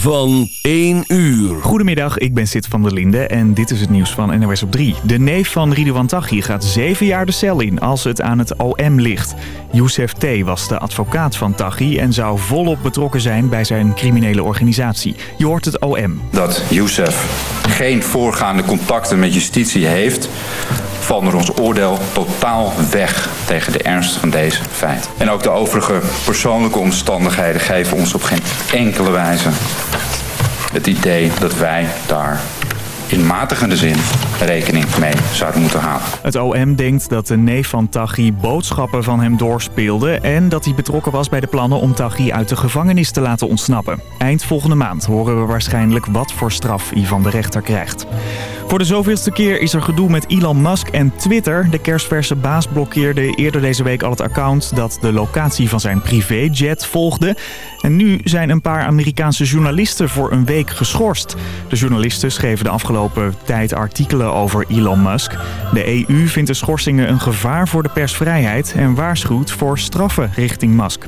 van 1 uur. Goedemiddag, ik ben Sid van der Linde en dit is het nieuws van NOS op 3. De neef van Ridouan Taghi gaat zeven jaar de cel in als het aan het OM ligt. Youssef T. was de advocaat van Taghi en zou volop betrokken zijn bij zijn criminele organisatie. Je hoort het OM. Dat Youssef geen voorgaande contacten met justitie heeft valt naar ons oordeel totaal weg tegen de ernst van deze feit. En ook de overige persoonlijke omstandigheden geven ons op geen enkele wijze het idee dat wij daar in matigende zin rekening mee zouden moeten halen. Het OM denkt dat de neef van Taghi boodschappen van hem doorspeelde... en dat hij betrokken was bij de plannen om Taghi uit de gevangenis te laten ontsnappen. Eind volgende maand horen we waarschijnlijk wat voor straf Ivan de rechter krijgt. Voor de zoveelste keer is er gedoe met Elon Musk en Twitter. De kerstverse baas blokkeerde eerder deze week al het account dat de locatie van zijn privéjet volgde. En nu zijn een paar Amerikaanse journalisten voor een week geschorst. De journalisten schreven de afgelopen tijd artikelen over Elon Musk. De EU vindt de schorsingen een gevaar voor de persvrijheid en waarschuwt voor straffen richting Musk.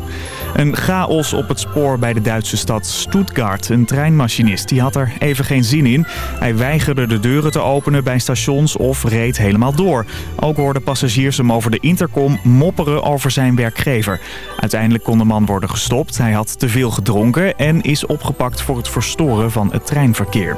Een chaos op het spoor bij de Duitse stad Stuttgart. Een treinmachinist die had er even geen zin in. Hij weigerde de deuren te openen bij stations of reed helemaal door. Ook hoorden passagiers hem over de intercom mopperen over zijn werkgever. Uiteindelijk kon de man worden gestopt. Hij had te veel gedronken en is opgepakt voor het verstoren van het treinverkeer.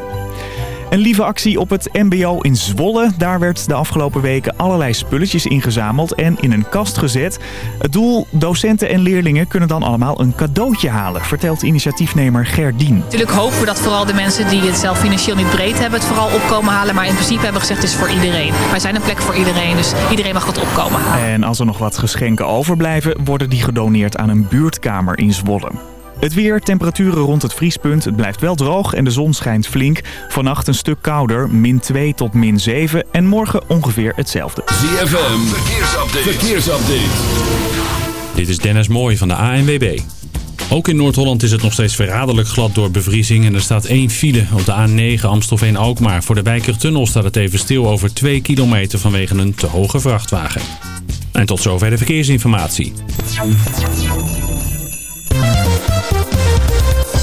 Een lieve actie op het mbo in Zwolle. Daar werd de afgelopen weken allerlei spulletjes ingezameld en in een kast gezet. Het doel, docenten en leerlingen kunnen dan allemaal een cadeautje halen, vertelt initiatiefnemer Gerdien. Natuurlijk hopen we dat vooral de mensen die het zelf financieel niet breed hebben het vooral opkomen halen. Maar in principe hebben we gezegd het is voor iedereen. Wij zijn een plek voor iedereen, dus iedereen mag het opkomen halen. En als er nog wat geschenken overblijven, worden die gedoneerd aan een buurtkamer in Zwolle. Het weer, temperaturen rond het vriespunt. Het blijft wel droog en de zon schijnt flink. Vannacht een stuk kouder, min 2 tot min 7. En morgen ongeveer hetzelfde. ZFM, verkeersupdate. verkeersupdate. Dit is Dennis Mooij van de ANWB. Ook in Noord-Holland is het nog steeds verraderlijk glad door bevriezing. En er staat één file op de A9 Amstelveen-Alkmaar. Voor de Wijkertunnel staat het even stil over 2 kilometer vanwege een te hoge vrachtwagen. En tot zover de verkeersinformatie.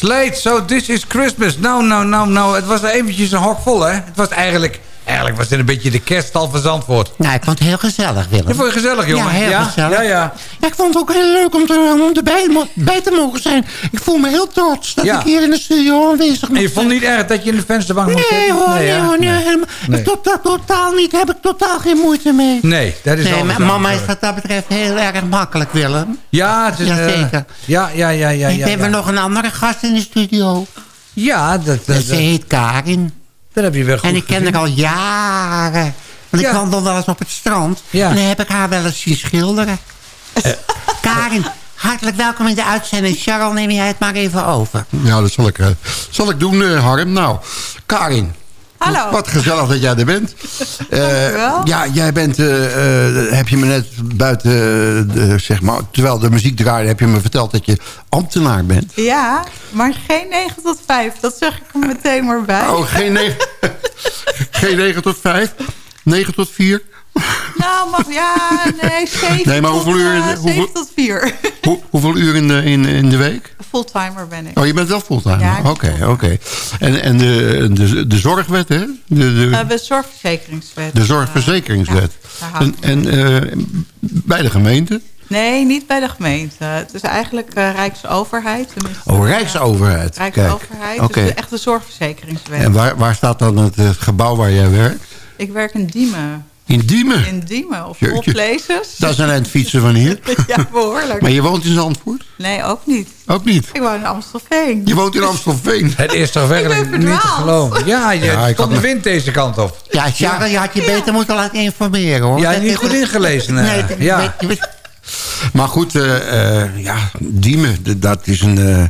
Slate, so this is Christmas. Nou, nou, nou, nou, het was eventjes een hok vol, hè? Het was eigenlijk, eigenlijk was het een beetje de kerststal van Zandvoort. Nou, ik vond het heel gezellig, Willem. Je vond je gezellig, jongen? Ja, heel ja? gezellig. Ja, ja. Ja, ik vond het ook heel leuk om, te, om erbij bij te mogen zijn. Ik voel me heel trots dat ik hier in de studio aanwezig En mag je vond niet erg dat je in de vensterbank moest Nee zitten? hoor, nee, hoor, nee, nee. helemaal. Nee. Tot, tot- totaal niet, daar heb ik totaal geen moeite mee. Nee, dat is Nee, maar mama is wat dat betreft heel erg makkelijk, Willem. Ja, het is... eh, Jazeker. ja, ja, ja, ja. we ja, hebben ja. nog een andere gast in de studio. Ja, dat, dat, En ze dat, heet Karin. Dat heb je goed En ik ken haar al jaren. Want ik wandel wel eens op het strand. Ja. En dan heb ik haar wel eens zien schilderen. Karin, hartelijk welkom in de uitzending. Charles, neem jij het maar even over. Ja, dat zal ik, eh, zal ik doen, eh, Harm. Nou, Karin. Hallo. Wat gezellig dat jij er bent. Wel. ja, jij bent, eh, heb je me net buiten, de, zeg maar, terwijl de muziek draaide, heb je me verteld dat je ambtenaar bent. Ja, maar geen 9 tot 5. Dat zeg ik er meteen maar bij. Oh, geen 9, geen 9 tot 5, 9 tot 4. Nou, mag, ja, nee, 7 Nee, maar tot, hoeveel uur in eh, de- 7 hoeveel- tot 4. Hoe, hoeveel uur in de, in, in de week? Fulltimer ben ik. Oh, je bent wel fulltime? Ja, ik ben Oké, oké. En, en de, de, de zorgwet, hè? De, de, Eh, de zorgverzekeringswet. de zorgverzekeringswet. Ja, en eh, bij de gemeente? Nee, niet bij de gemeente. Het is eigenlijk eh, Rijksoverheid. tenminste, Oh, eh, Rijksoverheid. Kijk. Rijksoverheid. Oké. Dus de zorgverzekeringswet. En waar, waar staat dan het, het gebouw waar jij werkt? Ik werk in Diemen. In Diemen? In Diemen, of Jeetje. places. Dat is een eind fietsen van hier. ja, behoorlijk. Maar je woont in Zandvoort? Nee, ook niet. Ook niet. Ik woon in Amstelveen. Je woont in Amstelveen. Het is toch werkelijk niet te geloven. Ja, je, Ja, komt de me- wind deze kant op. Ja, Charles, je had je beter moeten laten informeren, hoor. Ja, niet goed ingelezen. eh. Nee, dat- ja. Maar goed, eh, eh, ja, Diemen, dat is een, eh,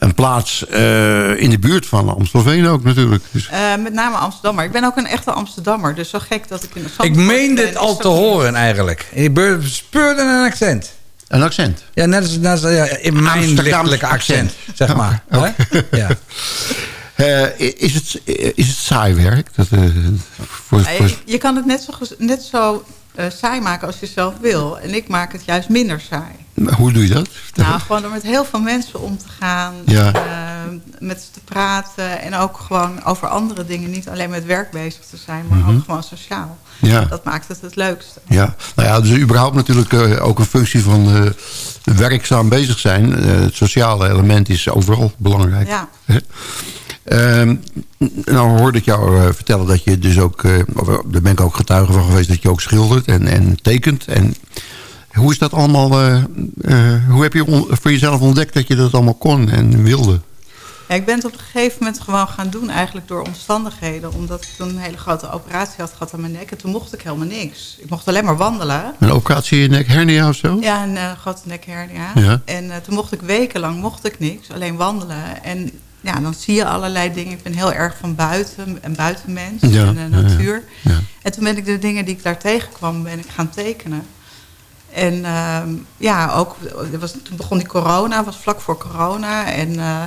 een plaats eh, in de buurt van Amstelveen ook natuurlijk. Dus, Eh, met name Amsterdammer. Ik ben ook een echte Amsterdammer. Dus zo gek dat ik in de Ik meen dit al te horen eigenlijk. Je be- speurde een accent. een accent. Ja, net als, net als ja, in mijn Amsterdamse lichtelijke accent, accent. zeg maar. Oké. Hè? Ja. Eh, is, het, is het saai werk? Dat, voor, voor- je- Je kan het net zo, net zo eh, saai maken als je zelf wil. En ik maak het juist minder saai. Hoe doe je dat? Nou, gewoon door met heel veel mensen om te gaan. Ja. eh, met ze te praten. En ook gewoon over andere dingen. Niet alleen met werk bezig te zijn, maar ook gewoon sociaal. Mhm. Ja. Dat maakt het het leukste. Ja, nou ja, dus überhaupt natuurlijk eh, ook een functie van eh, werkzaam bezig zijn. Het sociale element is overal belangrijk. Ja. Ehm, nou hoorde ik jou vertellen dat je dus ook, eh, daar ben ik ook getuige van geweest, dat je ook schildert en, en tekent. En hoe is dat allemaal, eh, eh, hoe heb je voor jezelf ontdekt dat je dat allemaal kon en wilde? Ja, ik ben het op een gegeven moment gewoon gaan doen, eigenlijk door omstandigheden. Omdat ik toen een hele grote operatie had gehad aan mijn nek. En toen mocht ik helemaal niks. Ik mocht alleen maar wandelen. Een operatie in je nek, hernia of zo? Ja, een eh, grote nekhernia. Ja. En toen mocht ik wekenlang mocht ik niks, alleen wandelen. En ja, dan zie je allerlei dingen. Ik ben heel erg van buiten, een buitenmens Ja, en de natuur. ja. En toen ben ik de dingen die ik daar tegenkwam, ben ik gaan tekenen. En ehm, ja, ook, was, toen begon die corona, was vlak voor corona. En eh,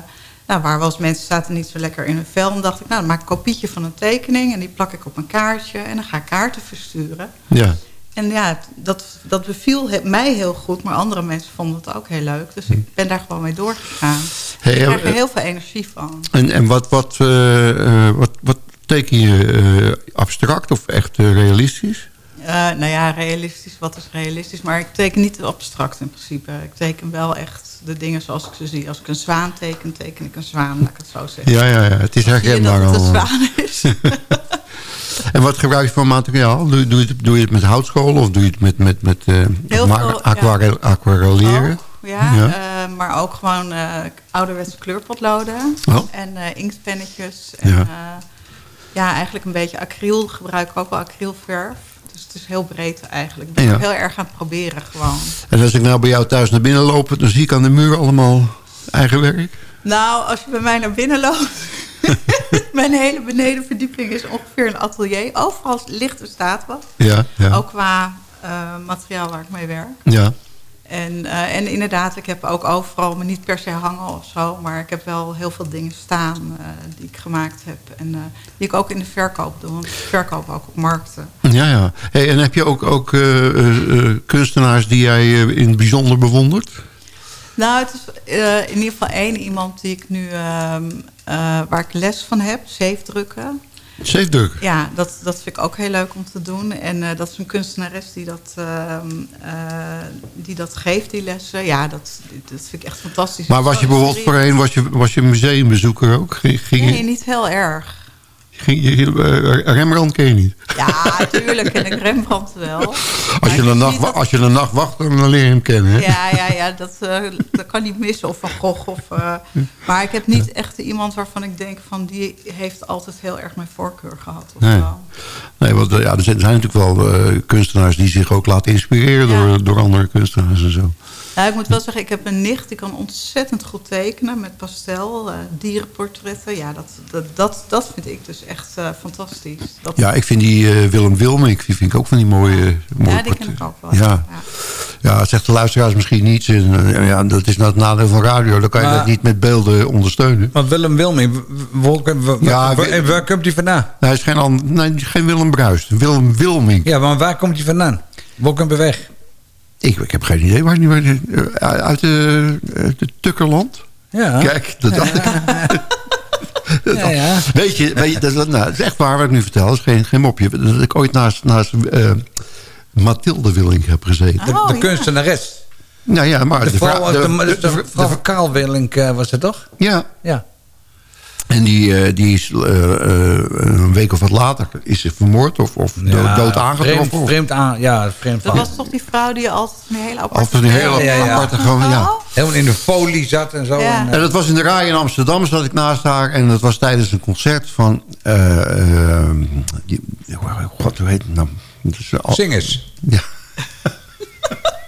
nou, waar eens mensen zaten niet zo lekker in hun vel. En dacht ik, nou, dan maak ik een kopietje van een tekening. En die plak ik op een kaartje. En dan ga ik kaarten versturen. Ja. En ja, dat, dat beviel mij heel goed, maar andere mensen vonden het ook heel leuk. Dus ik ben daar gewoon mee doorgegaan. Hey, ik krijg er eh, heel veel energie van. En, en wat, wat, eh, wat, wat teken je abstract of echt realistisch? Eh, nou ja, realistisch, wat is realistisch? Maar ik teken niet abstract in principe. Ik teken wel echt de dingen zoals ik ze zie. Als ik een zwaan teken, teken ik een zwaan, laat ik het zo zeggen. Ja, ja, ja. Het is herkenbaar dat het een zwaan is? En wat gebruik je voor materiaal? Doe, doe, je het, doe je het met houtskool of doe je het met, met, met veel, aquarel- aquarelleren? Ja, Ja. eh, maar ook gewoon ouderwetse kleurpotloden. Oh. En inktpennetjes. En, Ja. ja. ja, eigenlijk een beetje acryl. Gebruik ik ook wel acrylverf. Dus het is heel breed eigenlijk. Ik ben Ja. heel erg aan het proberen gewoon. En als ik nou bij jou thuis naar binnen loop, dan zie ik aan de muur allemaal eigen werk. Nou, als je bij mij naar binnen loopt... mijn hele benedenverdieping is ongeveer een atelier. Overal ligt er staat wat. Ja, ja. Ook qua eh, materiaal waar ik mee werk. ja. En, eh, en inderdaad, ik heb ook overal, maar niet per se hangen of zo... maar ik heb wel heel veel dingen staan eh, die ik gemaakt heb... en eh, die ik ook in de verkoop doe, want ik verkoop ook op markten. Ja, ja. Hey, en heb je ook, ook kunstenaars die jij in het bijzonder bewondert? Nou, het is in ieder geval één iemand die ik nu, ehm, eh, waar ik les van heb, zeefdrukken. Zeefdruk. Ja, dat, dat vind ik ook heel leuk om te doen. En eh, dat is een kunstenares die dat, ehm, eh, die dat geeft, die lessen. Ja, dat, dat vind ik echt fantastisch. Maar was je bijvoorbeeld voorheen, was je, was je museumbezoeker ook? Ging, ging, Nee, je, niet heel erg. Ging je, eh, Rembrandt ken je niet? Ja, natuurlijk ken ik Rembrandt wel. Als je, een nacht, dat- als je een nacht wacht, dan leer je hem kennen. Hè? Ja, ja, ja dat, eh, dat kan niet missen. Of Van Gogh. Of, eh, maar ik heb niet echt iemand waarvan ik denk van... die heeft altijd heel erg mijn voorkeur gehad. Of Nee. zo. Nee, want eh, ja, er zijn, er zijn natuurlijk wel eh, kunstenaars die zich ook laten inspireren Ja. door, door andere kunstenaars en zo. Nou, ik moet wel zeggen, ik heb een nicht die kan ontzettend goed tekenen met pastel, eh, dierenportretten. Ja, dat, dat, dat, dat vind ik dus echt eh, fantastisch. Dat, Ja, ik vind die eh, Willem Wilmink, die vind ik ook van die mooie... mooie Ja, die ken ik ook wel. Ja. Ja. Ja, het zegt de luisteraars misschien niets. En, ja, dat is nou het nadeel van radio. Dan kan je Maar- dat niet met beelden ondersteunen. Want Willem Wilming, w- waar, waar, Ja, waar, Wi- waar komt hij vandaan? Nee, hij is geen, nee, geen Willem Bruist. Willem Wilmink. Ja, maar waar komt hij vandaan? Waar komt hij weg? Ik, ik heb geen idee waar die- eh, uit de, uit de Tukkerland? Ja. Kijk, dat dacht ik. Ja, ja. Weet je, weet je dat, nou, het is echt waar wat ik nu vertel. Dat is geen, geen mopje. Dat ik ooit naast, naast eh, Mathilde Willink heb gezeten. De, Oh, de ja. kunstenares. Nou ja, maar De de vrouw, vrouw- de, de- de, de- de vrouw van Karl Willink eh, was het toch? Ja, Ja. En die, eh, die is eh, eh, een week of wat later is ze vermoord of, of dood, Ja, dood aangetroffen. Vreemd, of- vreemd aan, ja, vreemd Dat was toch die vrouw die altijd die hele aparte... Of een hele Ja, ja, ja. aparte gewoon, ja. Helemaal in de folie zat en zo. Ja. En, En dat was in de Rai in Amsterdam, zat ik naast haar. En dat was tijdens een concert van... eh, eh, die, God, hoe heet het nou? Dat is, al- Zing eens. Ja.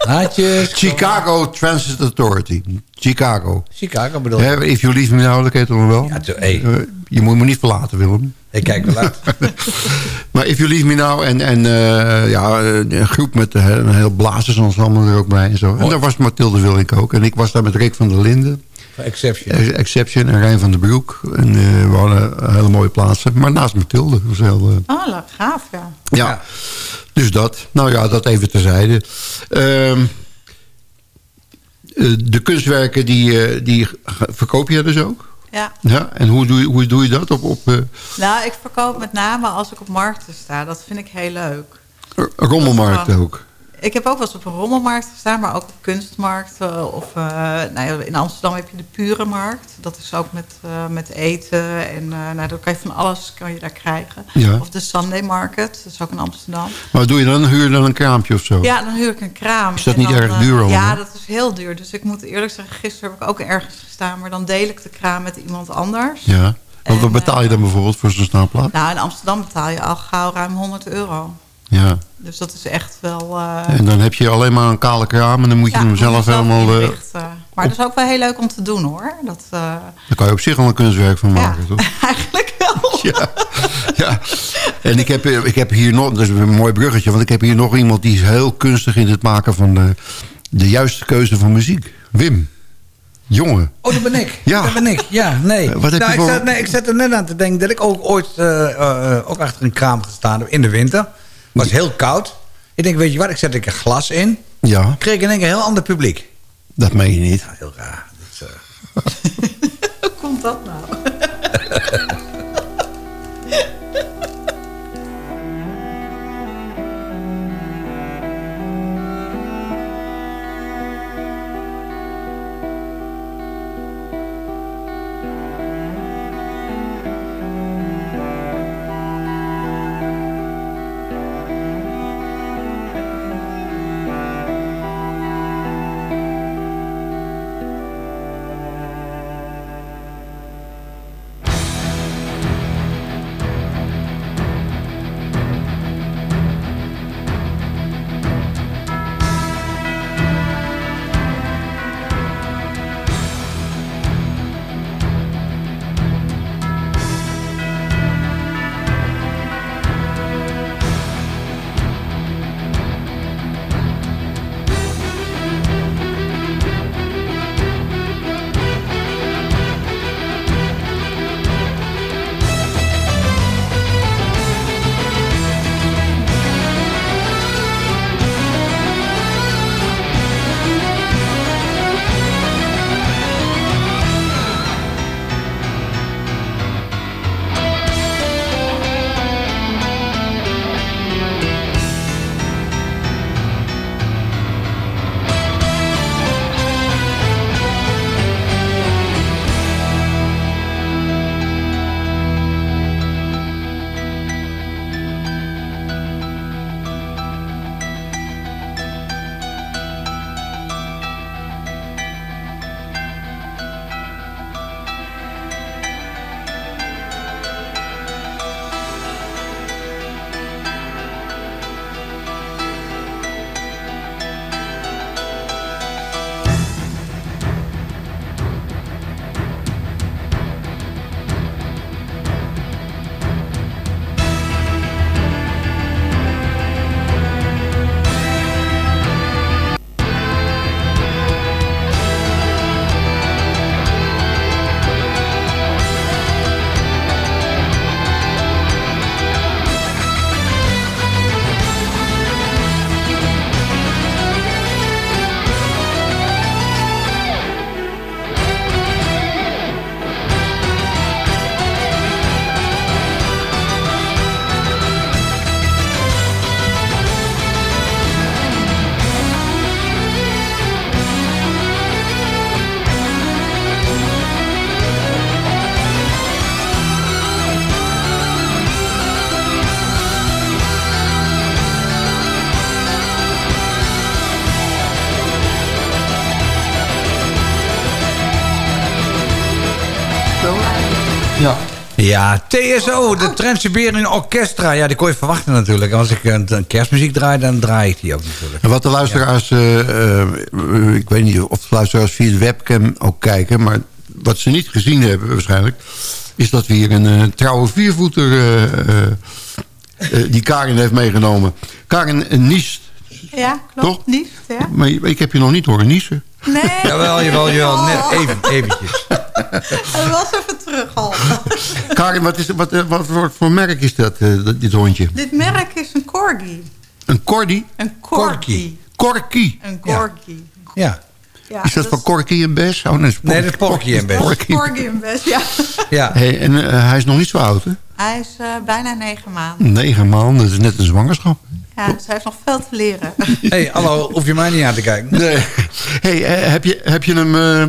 Haatjes. Chicago Transit Authority. Chicago. Chicago bedoel je? If you leave me now, dat ken je toch nog wel? Ja, to- hey. Eh, je moet me niet verlaten, Willem. Ik kijk wel uit. Maar If You Leave Me Now en, en eh, ja, een groep met eh, een heel blazersensemble er ook bij en zo. En daar was Mathilde Willink ook. En ik was daar met Rick van der Linden, Exception. eh, Exception en Rijn van den Broek. En eh, we hadden hele mooie plaatsen. Maar naast Mathilde. Was heel, eh, oh, gaaf, ja. ja. Ja. dus dat. Nou ja, dat even terzijde. Ehm, eh, de kunstwerken, die, eh, die verkoop je dus ook? Ja. Ja, en hoe doe je, hoe doe je dat? Op, op eh, Nou, ik verkoop met name als ik op markten sta. Dat vind ik heel leuk. rommelmarkt ook? Ik heb ook wel eens op een rommelmarkt gestaan, maar ook op kunstmarkten. Of eh, nou ja, in Amsterdam heb je de Pure Markt. Dat is ook met, eh, met eten. En eh nou, dan kan je van alles kan je daar krijgen. Ja. Of de Sunday Market, dat is ook in Amsterdam. Maar wat doe je dan? Huur je dan een kraampje of zo? Ja, dan huur ik een kraam. Is dat En niet dan, erg eh, duur allemaal? Ja, dat is heel duur. Dus ik moet eerlijk zeggen, gisteren heb ik ook ergens gestaan. Maar dan deel ik de kraam met iemand anders. Ja. Want wat En, betaal je dan bijvoorbeeld voor zo'n staanplaat? Nou, in Amsterdam betaal je al gauw ruim 100 euro. Ja. Dus dat is echt wel... eh, En dan heb je alleen maar een kale kraam en dan moet je ja, hem zelf helemaal... eh, inrichten. maar dat is ook wel heel leuk om te doen hoor. Dat, eh, daar kan je op zich al een kunstwerk van maken, toch? eigenlijk wel. Ja. ja. En ik heb, ik heb hier nog... Dat is een mooi bruggetje, want ik heb hier nog iemand... die is heel kunstig in het maken van de, de juiste keuze van muziek. Wim. Jongen. Oh, dat ben ik. Ja. Dat ben ik. Ja, nee. Eh, wat heb nou, je ik, voor- zat, nee, ik zat er net aan te denken dat ik ook ooit eh, eh, ook achter een kraam gestaan heb in de winter. Was heel koud. Ik denk, weet je wat, ik zet een glas in. Ja, Kreeg ik in één keer een heel ander publiek. dat meen je niet. Heel raar. Dat eh, Hoe komt dat nou? Ja. TSO, de Trans-Siberian Orchestra. Ja, die kon je verwachten natuurlijk. Als ik een, een kerstmuziek draai, dan draai ik die ook natuurlijk. En wat de luisteraars, eh, eh, ik weet niet of de luisteraars via de webcam ook kijken... maar wat ze niet gezien hebben waarschijnlijk... is dat we hier een eh, trouwe viervoeter eh, eh, eh, die Karin heeft meegenomen. Karin uh, niest, Ja, klopt. Toch? Niet, ja. maar ik heb je nog niet horen niezen. Nee. Jawel, jawel, jawel. Net even, eventjes. Hij was even terug al. Karin, wat, is, wat, wat, wat voor merk is dat, eh, dat- dit hondje? Dit merk is een corgi. Een corgi? Een corgi. Corky. Een corgi. Ja. Ja, is dat van Corky en Bes? Oh, nee, dat is Nee, dat is Porky en Bes. Porky. Corgi en best, ja. Ja. Hey, en eh, hij is nog niet zo oud, hè? Hij is eh, bijna negen maanden. Negen maanden, dat is net een zwangerschap. Ja, dus hij heeft nog veel te leren. hey, hallo, hoef je mij niet aan te kijken. Nee. Hey, eh, heb, je, heb je hem eh,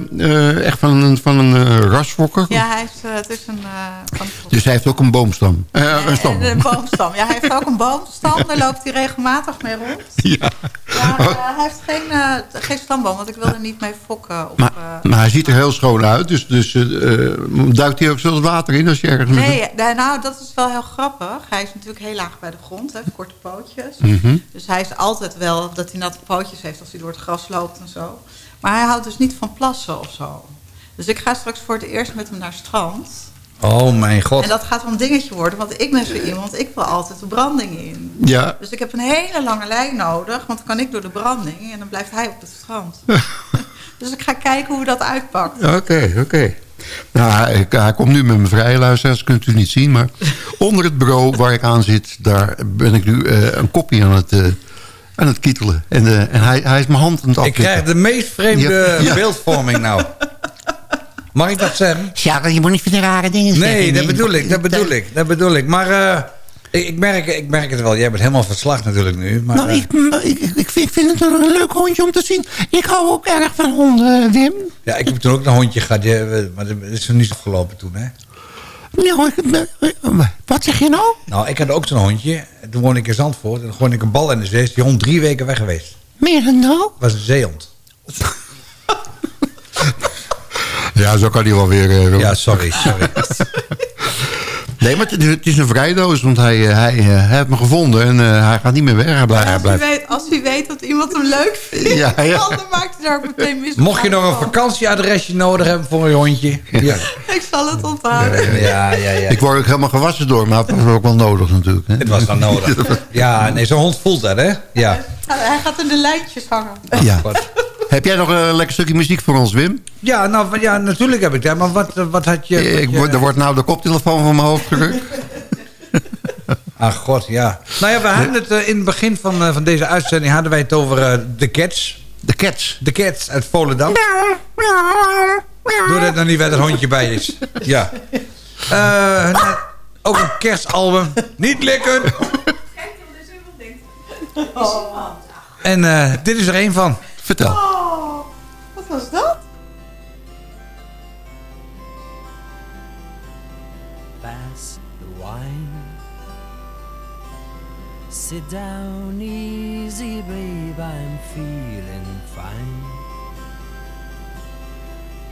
eh, echt van een, van een eh, rasfokker? Ja, hij is, eh, het is een... eh, Dus hij heeft ook een boomstam? Een stam? En een boomstam. Ja, hij heeft ook een boomstam. Daar loopt hij regelmatig mee rond. Ja. Ja, eh, hij heeft geen, geen stamboom, want ik wil er niet mee fokken. Op, Maar, eh, maar hij ziet er heel schoon uit, dus, dus duikt hij ook zelfs water in als je ergens... nee, nou, dat is wel heel grappig. Hij is natuurlijk heel laag bij de grond, hè, korte pootjes. Mhm. Dus hij is altijd wel dat hij natte pootjes heeft als hij door het gras loopt en zo. Maar hij houdt dus niet van plassen of zo. Dus ik ga straks voor het eerst met hem naar het strand. Oh mijn god. En dat gaat een dingetje worden, want ik ben zo iemand, ik wil altijd de branding in. Ja. Dus ik heb een hele lange lijn nodig, want dan kan ik door de branding en dan blijft hij op het strand. dus ik ga kijken hoe dat uitpakt. Oké, oké. Nou, hij, hij komt nu met mijn vrije luisteraars, kunt u niet zien. Maar onder het bureau waar ik aan zit, daar ben ik nu eh, een kopie aan het, eh, aan het kietelen. En, eh, en hij, hij is mijn hand aan het Ik aftikken. krijg de meest vreemde Ja, ja. beeldvorming nou. Mag ik dat zeggen? Charles, je moet niet van de rare dingen zeggen. Nee, dat bedoel ik, dat bedoel ik, dat bedoel ik. Maar eh, ik, ik, merk, ik merk het wel. Jij bent helemaal verslag natuurlijk nu. Maar, Nou, eh, ik, ik, ik, vind, ik vind het een leuk hondje om te zien. Ik hou ook erg van honden, Wim. ja, ik heb toen ook een hondje gehad. die, eh, maar dat is er niet afgelopen toen, hè? Nou, wat zeg je nou? Nou, ik had ook zo'n hondje. En Toen woonde ik in Zandvoort. En dan gooide ik een bal in de zee. Is die hond drie weken weg geweest. Meer dan nou? Het was een zeehond. Ja, zo kan hij wel weer... eh, Ja, sorry, sorry. Nee, maar het, het is een vrijdoos, want hij, eh, hij, eh, hij heeft me gevonden en eh, hij gaat niet meer weg. Hij blijft, Als hij, blijft. weet, als hij weet dat iemand hem leuk vindt, Ja, ja. dan maakt hij daar ook meteen mis. Mocht je nog een vakantieadresje nodig hebben voor een hondje. Ja, Ik zal het onthouden. ja, ja. ja. Ik word ook helemaal gewassen door, maar dat was ook wel nodig natuurlijk. Hè? Het was dan nodig. Ja, nee, zo'n hond voelt dat, hè? Ja. Hij gaat in de lijntjes hangen. Ja. Heb jij nog een lekker stukje muziek voor ons, Wim? Ja, nou, ja, natuurlijk heb ik dat. Maar wat, wat had je... wat Ik, je- word- er wordt nou de koptelefoon van mijn hoofd gerukt. Ah, god, ja. Nou ja, we hadden het eh, in het begin van, eh, van deze uitzending... hadden wij het over eh, de Cats. De Cats. De Cats uit Volendam. Doe dat nou niet waar dat hondje bij is. Ja. Eh, ook een kerstalbum. Niet likken. En eh, dit is er één van. Vertel. Oh, wat was dat? pass the wine. Sit down easy, babe, I'm feeling fine.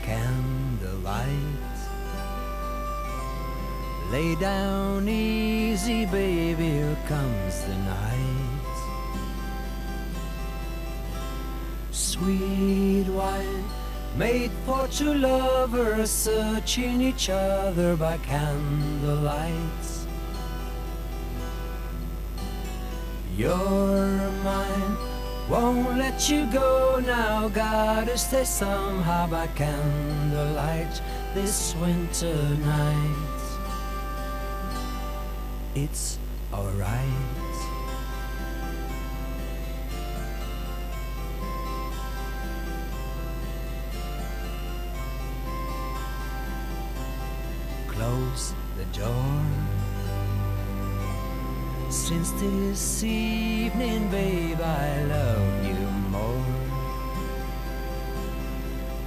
Candlelight. Lay down easy, baby, here comes the night. Sweet wine made for two lovers searching each other by candlelight. You're mine, won't let you go now. Gotta stay somehow by candlelight this winter night. It's alright. Close the door. Since this evening, babe, I love you more.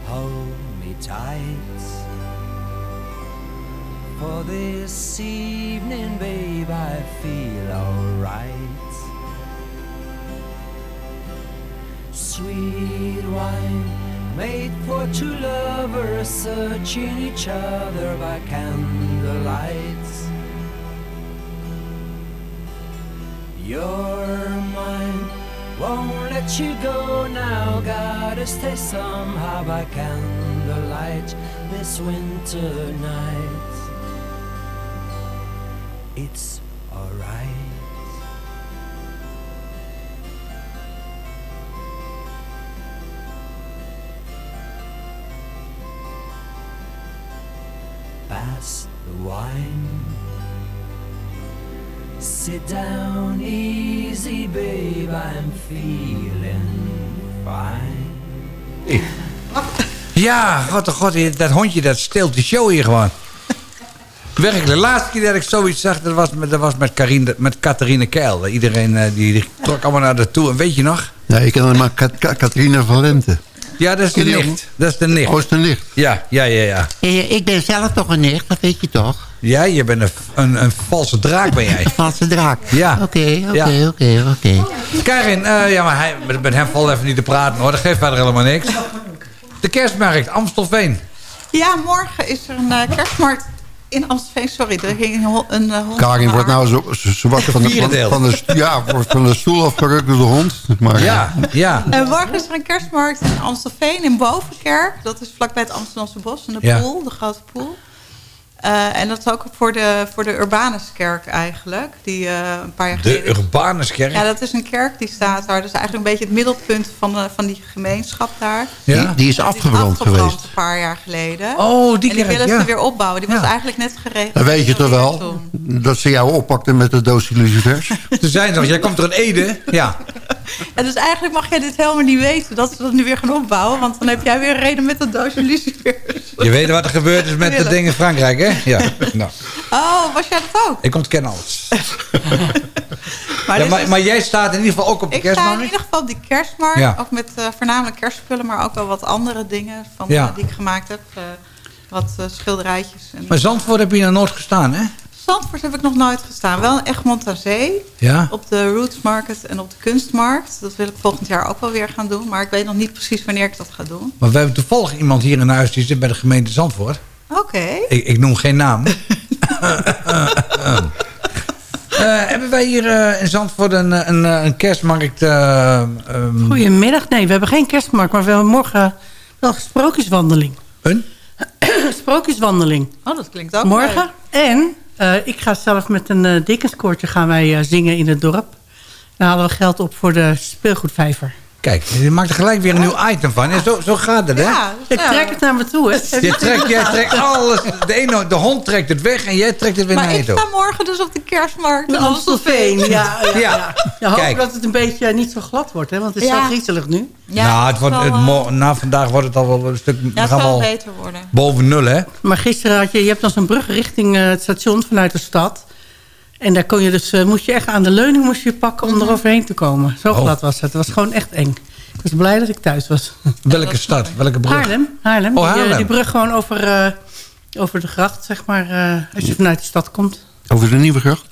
Hold me tight. For this evening, babe, I feel alright. Sweet wine made for two lovers searching each other by candlelight. Your mind won't let you go now. Gotta stay somehow by candlelight this winter night. It's Sit down easy, babe. I'm feeling fine. Ja, god, oh god, dat hondje dat steelt de show hier gewoon. Werkelijk, de laatste keer dat ik zoiets zag, dat was met, dat was met, Karine, met Catharine Keil. Iedereen eh, die, die trok allemaal naar de toe. En weet je nog? Nee, ik ken alleen maar Kat- Kat- Katrina van Lente. Ja, dat is de nicht. Dat is de nicht. Oh, is de nicht. Ja, ja, ja, ja. Ik ben zelf toch een nicht, dat weet je toch? Ja, je bent een, een, een valse draak ben jij. Een valse draak. Ja. Oké, oké, oké, oké. Karin, eh, ja, maar hij, met, hem valt even niet te praten hoor. Dat geeft verder helemaal niks. De kerstmarkt, Amstelveen. Ja, morgen is er een eh, kerstmarkt in Amstelveen. Sorry, er ging een, eh, hond. Karin wordt nou zo, zo, zo wat van de, van, de, ja, wordt van de stoel afgerukt door de hond. Maar, Ja, ja. En morgen is er een kerstmarkt in Amstelveen, in Bovenkerk. Dat is vlakbij het Amsterdamse Bos, in de Ja. pool, de grote pool. Eh, en dat is ook voor de, voor de Urbanuskerk eigenlijk, die eh, een paar jaar De geleden... Urbanuskerk. Ja, dat is een kerk die staat daar. Dat is eigenlijk een beetje het middelpunt van, de, van die gemeenschap daar. Ja. Die, die is afgebrand geweest. een paar jaar geleden. Oh, die en die kerk, willen ja. ze weer opbouwen. Die was eigenlijk net geregeld. Dan weet je toch wel dat ze jou oppakten met de doosje lucifers? Ze zijn nog, jij komt er in Ede. Ja. En dus eigenlijk mag jij dit helemaal niet weten. Dat ze dat nu weer gaan opbouwen. Want dan heb jij weer een reden met dat doosje lucifers. Je weet wat er gebeurd is met dat ding in Frankrijk, hè? Ja. Nou, Oh, was jij dat ook? ik ontken alles. Maar, Ja, maar, jij staat in ieder geval ook op de ik sta in kerstmarkt? ieder geval op die kerstmarkt. Ja. Ook met eh, voornamelijk kerstspullen. Maar ook wel wat andere dingen van, Ja. eh, die ik gemaakt heb. Eh, wat eh, schilderijtjes. En, Maar Zandvoort heb je nog nooit gestaan, hè? Zandvoort heb ik nog nooit gestaan. Wel in Egmond aan Zee. Ja. Op de Roots Market en op de Kunstmarkt. Dat wil ik volgend jaar ook wel weer gaan doen. Maar ik weet nog niet precies wanneer ik dat ga doen. Maar we hebben toevallig iemand hier in huis die zit bij de gemeente Zandvoort. Oké. Ik, ik noem geen naam. Eh, hebben wij hier eh, in Zandvoort een, eh, een, een kerstmarkt? eh, ehm, Goedemiddag. Nee, we hebben geen kerstmarkt, maar we hebben morgen wel een sprookjeswandeling. Een? sprookjeswandeling. Oh, dat klinkt ook Morgen. En eh, ik ga zelf met een uh, dikkenskoortje gaan wij eh, zingen in het dorp. Dan halen we geld op voor de speelgoedvijver. Kijk, je maakt er gelijk weer een nieuw item van. En zo, zo gaat het, hè? Ja, Ik trek het naar me toe, hè. Je trekt, jij trekt alles. De, ene, de hond trekt het weg en jij trekt het weer Maar naar je ik toe. sta morgen dus op de kerstmarkt In in Amstelveen, ja. ja, Ja. ja. Ja, hoop Kijk. dat het een beetje eh, niet zo glad wordt, hè, want het is Ja. zo griezelig nu. Ja, nou, het wordt, het eh, na vandaag wordt het al wel een stuk... Ja, het zal beter worden. boven nul, hè? Maar gisteren had je, je hebt dan zo'n brug richting eh, het station vanuit de stad. En daar kon je dus, eh, moest je echt aan de leuning moest je pakken om er overheen te komen. Zo Oh. glad was het. Het was gewoon echt eng. Ik was blij dat ik thuis was. Welke stad? Welke brug? Haarlem. Haarlem. Oh, Die, eh, Haarlem. Die, brug gewoon over, eh, over de gracht, zeg maar, eh, als je vanuit de stad komt. Over de Nieuwe Gracht?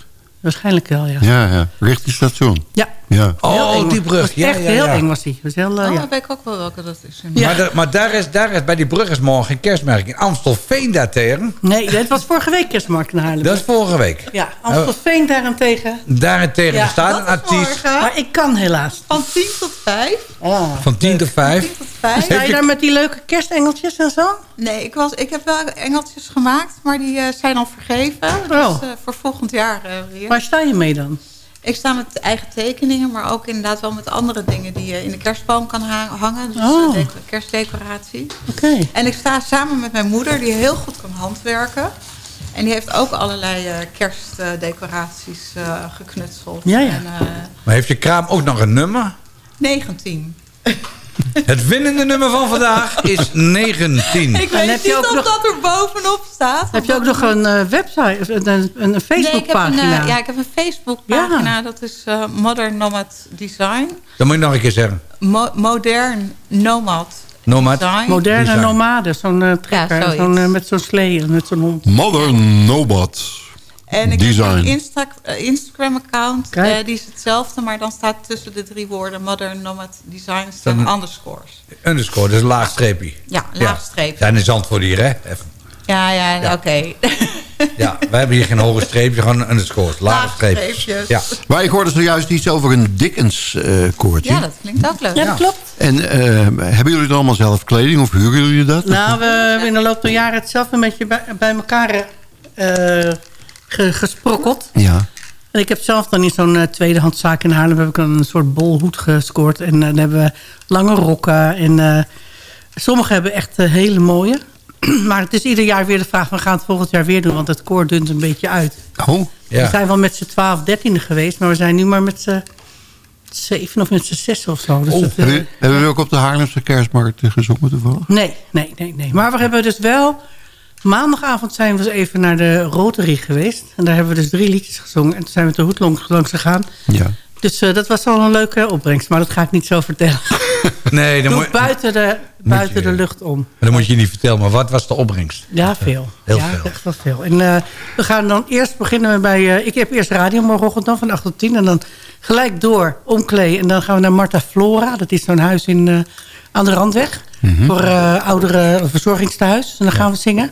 Waarschijnlijk wel, ja. Ja, ja. Richting station. Ja. Ja. Oh, die brug. Was Ja, echt ja, heel eng was die. Was heel, eh, Oh, weet ik ook wel welke dat is. Ja. Maar, de- maar daar is, daar is, bij die brug is morgen een kerstmerk. In Amstelveen daartegen. Nee, dit was vorige week kerstmarkt in Haarlem. Dat is vorige week. Ja, Amstelveen daarentegen. Daarentegen Ja, staat dat een artiest morgen. Maar ik kan helaas. Van 10 tot 5. Oh. van 10 tot 5. 10 tot 5. Sta je- daar met die leuke kerstengeltjes en zo? Nee, ik, was, ik heb wel engeltjes gemaakt, maar die eh, zijn al vergeven. Oh. Dus eh, voor volgend jaar eh, weer. Waar sta je mee dan? Ik sta met eigen tekeningen, maar ook inderdaad wel met andere dingen die je in de kerstboom kan ha- hangen. Dus Oh. deco- kerstdecoratie. Oké. En ik sta samen met mijn moeder, die heel goed kan handwerken. En die heeft ook allerlei eh, kerstdecoraties eh, geknutseld. Ja, ja. En, eh, Maar heeft je kraam ook nog een nummer? 19. Het winnende nummer van vandaag is 19. Ik weet heb je niet ook of nog- dat er bovenop staat. Heb je ook nog een eh, website, een, een, een Nee, ik heb een, Facebookpagina? eh, ja, ik heb een Facebookpagina. Dat is eh, Modern Nomad Design. Dat moet je nog een keer zeggen. Mo- modern Nomad Nomad. Design. Moderne Design. nomade, zo'n eh, trekker, eh, met zo'n slee en met zo'n hond. Modern Nobot. En ik Design. heb een Insta eh, Instagram-account. Eh, die is hetzelfde, maar dan staat tussen de drie woorden... Modern Nomad Design staan underscores. Underscore, dus een laag streepje. Ja, laag streepje. Zijn de Zandvoort hier, hè? Even. Ja, ja, oké. Ja, wij hebben hier geen hoge streepje, gewoon underscores. Lage Lage streepjes. streepjes. Ja. Maar ik hoorde zojuist iets over een Dickens-koortje. Ja, dat klinkt ook leuk. Ja, dat klopt. en eh, hebben jullie dan allemaal zelf kleding of huren jullie dat? Nou, we hebben in de loop der jaren het zelf een beetje bij, bij elkaar eh, gesprokkeld. Ja. En ik heb zelf dan in zo'n eh, tweedehandszaak in Haarlem... heb ik een soort bolhoed gescoord. En eh, dan hebben we lange rokken. En eh sommigen hebben echt hele mooie. maar het is ieder jaar weer de vraag... we gaan het volgend jaar weer doen, want het koor dunt een beetje uit. Oh, We zijn wel met z'n 12, 13 geweest... maar we zijn nu maar met z'n 7 of met z'n 6 of zo. Dus Oh, dat, hebben, we ook op de Haarlemse kerstmarkt gezongen toevallig? Nee, nee, nee, nee. Maar we hebben dus wel... Maandagavond zijn we even naar de Rotary geweest. En daar hebben we dus drie liedjes gezongen. En toen zijn we de hoed langs, gegaan. Ja. Dus eh, dat was wel een leuke opbrengst. Maar dat ga ik niet zo vertellen. Nee, dan Doe moet, buiten, de, buiten je- de lucht om. dan moet je niet vertellen, maar wat was de opbrengst? Ja, veel. Heel ja, veel. echt wel veel. En eh, we gaan dan eerst beginnen bij... eh, ik heb eerst radio morgenochtend dan van 8 tot 10. En dan gelijk door omkleden. En dan gaan we naar Marta Flora. Dat is zo'n huis in, eh, aan de Randweg. Voor eh ouderen verzorgingstehuis. En dan gaan we zingen.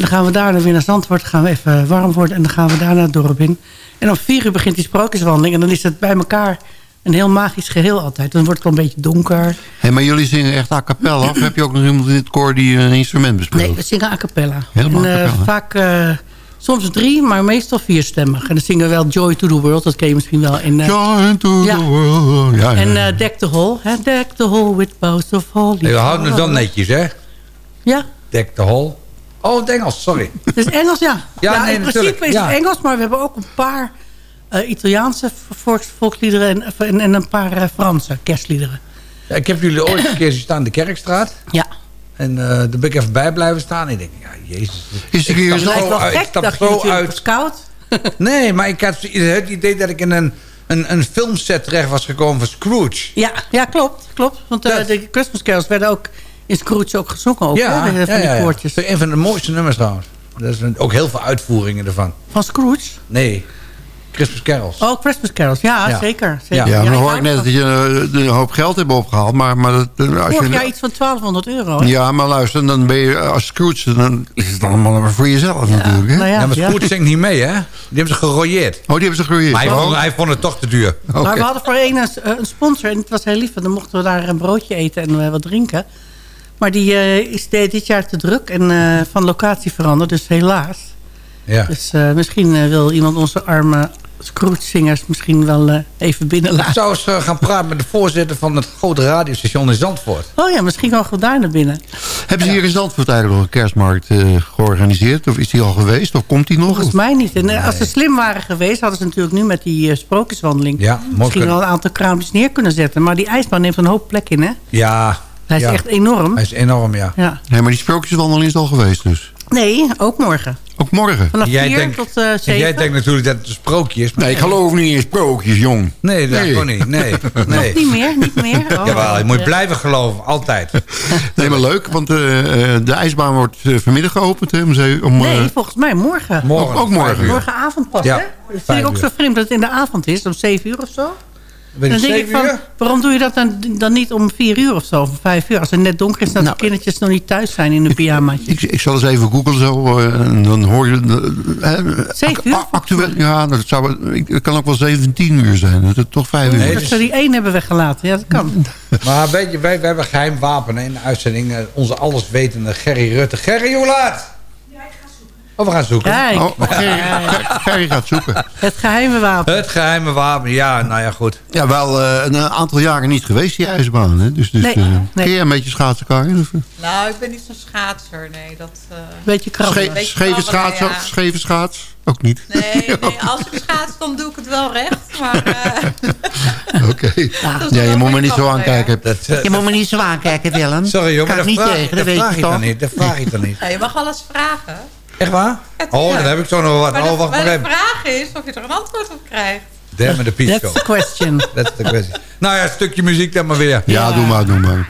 Dan gaan we daarna weer naar Zandvoort. gaan we even warm worden. En dan gaan we daarna het dorp in. En om vier uur begint die sprookjeswandeling. En dan is het bij elkaar een heel magisch geheel altijd. Dan wordt het wel een beetje donker. Hey, maar jullie zingen echt a cappella? Of heb je ook nog iemand in het koor die een instrument bespeelt? Nee, we zingen a cappella. Helemaal en, a eh, vaak eh, soms drie, maar meestal vierstemmig. En dan zingen we wel Joy to the World. Dat ken je misschien wel. In, eh, Join to ja. the world. Ja, ja. En eh, Deck the Hall. Hè? Deck the Hall with boughs of holly. We houden het dan netjes, hè? Ja, Dek de hol. Oh, het Engels, sorry. het is Engels, ja. Ja, nee, in natuurlijk, principe is ja. het Engels, maar we hebben ook een paar eh, Italiaanse volks, volksliederen en, en, en een paar eh, Franse kerstliederen. Ja, ik heb jullie ooit een keer zien staan in de Kerkstraat. Ja. En eh daar ben ik even bij blijven staan. En ik denk, ja, jezus. Is er ik hier stap zo Het wel uit- ik stap zo natuurlijk. uit. Het koud. Nee, maar ik had het idee dat ik in een, een, een filmset terecht was gekomen van Scrooge. Ja, ja klopt. klopt. Want eh, Dat- de Christmas carols werden ook in Scrooge ook gezongen. Ook, ja, hè, de- ja, die koortjes. Is Een van de mooiste nummers trouwens. Er zijn ook heel veel uitvoeringen ervan. Van Scrooge? Nee, Christmas Carols. Oh, Christmas carols. Ja, Ja. zeker. zeker. Ja. Ja, maar dan hoor ik net dat je eh, een hoop geld hebt opgehaald. Maar, maar dat, eh, als Vorig jaar je, iets van 1200 euro. hè? ja, maar luister, dan ben je als Scrooge, dan is het allemaal maar voor jezelf natuurlijk. Hè? Nou ja, Ja, maar ja. Scrooge zingt niet mee, hè? Die hebben ze gerooieerd. Oh, die hebben ze. Maar hij Oh, vond, hij vond het toch te duur. Maar we hadden voor een, een, een sponsor en het was heel lief. want Dan mochten we daar een broodje eten en eh, wat drinken. Maar die eh, is de- dit jaar te druk en eh, van locatie veranderd. Dus helaas. Ja. Dus eh, misschien eh, wil iemand onze arme Scrooge-zingers misschien wel eh, even Ik binnenlaten. zou eens gaan praten met de voorzitter van het grote radiostation in Zandvoort. Oh ja, misschien mogen we daar naar binnen. Hebben ze hier in Zandvoort eigenlijk nog een kerstmarkt eh, georganiseerd? Of is die al geweest? Of komt die nog? Volgens mij niet. En als ze slim waren geweest, hadden ze natuurlijk nu met die eh, sprookjeswandeling... Ja, mooi misschien wel een aantal kraampjes neer kunnen zetten. Maar die ijsbaan neemt een hoop plek in, hè? Ja. Hij is ja. echt enorm. Hij is enorm, ja. Ja. Nee, maar die sprookjeswandeling is al geweest dus. Nee, ook morgen. Ook morgen. Vanaf Jij 4 denkt- tot eh En 7. jij denkt natuurlijk dat het een sprookje is. maar Nee, ik geloof niet in sprookjes, jong. Nee, dat Nee. gewoon niet. Nee, nee. Niet meer, niet meer. Oh. Jawel, je moet Ja. blijven geloven. Altijd. Nee, maar leuk, want eh, eh, de ijsbaan wordt vanmiddag geopend. Hè, om ze, om, eh, Nee, volgens mij morgen. Morgen. Ook- ook morgen. Morgenavond pas, Ja, hè? Dat vind ik ook zo vreemd dat het in de avond is, om 7 uur of zo. Ben Dan denk ik van, uur? waarom doe je dat dan, dan niet om 4 uur of zo, of om 5 uur? Als het net donker is, dat Nou, de kindertjes nog niet thuis zijn in hun pyjamaatje. ik, ik zal eens even googlen zo. en dan hoor je... eh, Zeven uur, actueel, ja, dat zou, ik- het kan ook wel 17 uur zijn. Dat het toch 5 uur Nee, is. Dat ze die één hebben weggelaten, ja, dat kan. Maar weet je, wij, wij hebben geheim wapen hè, in de uitzending. eh, Onze alleswetende Gerry Rutte. Gerry, hoe laat? Oh, we gaan zoeken. Kijk, Oh, Gerry, Gerry gaat zoeken. het geheime wapen. Het geheime wapen, ja, nou ja, goed. Ja, wel eh, een aantal jaren niet geweest, die ijsbaan. Hè? Dus, dus, Nee, eh, nee. Ken jij een beetje schaatsen, Karin? Eh? Nou, ik ben niet zo'n schaatser, nee. Dat, eh, Beetje. Sche- beetje scheve krabbelen, schaats, ja. ook? scheve schaats? Ook niet. nee, nee, als ik schaats, dan doe ik het wel recht. Maar eh, Oké. Ja, je moet me niet zo aankijken. Dat, eh, Je moet me niet zo aankijken, Willem. sorry joh, Kan dat niet vraag, tegen, dat dat weet vraag je ik dan toch? niet. Dat vraag ik dan niet. ja, je mag alles vragen. Echt waar? Oh, dan heb ik zo nog wat. Maar Oh, de, wacht maar maar de vraag is of je er een antwoord op krijgt. Damn the Peach That's Show. the question. Is de kwestie. Nou ja, een stukje muziek dan maar weer. Ja, doe maar, doe maar.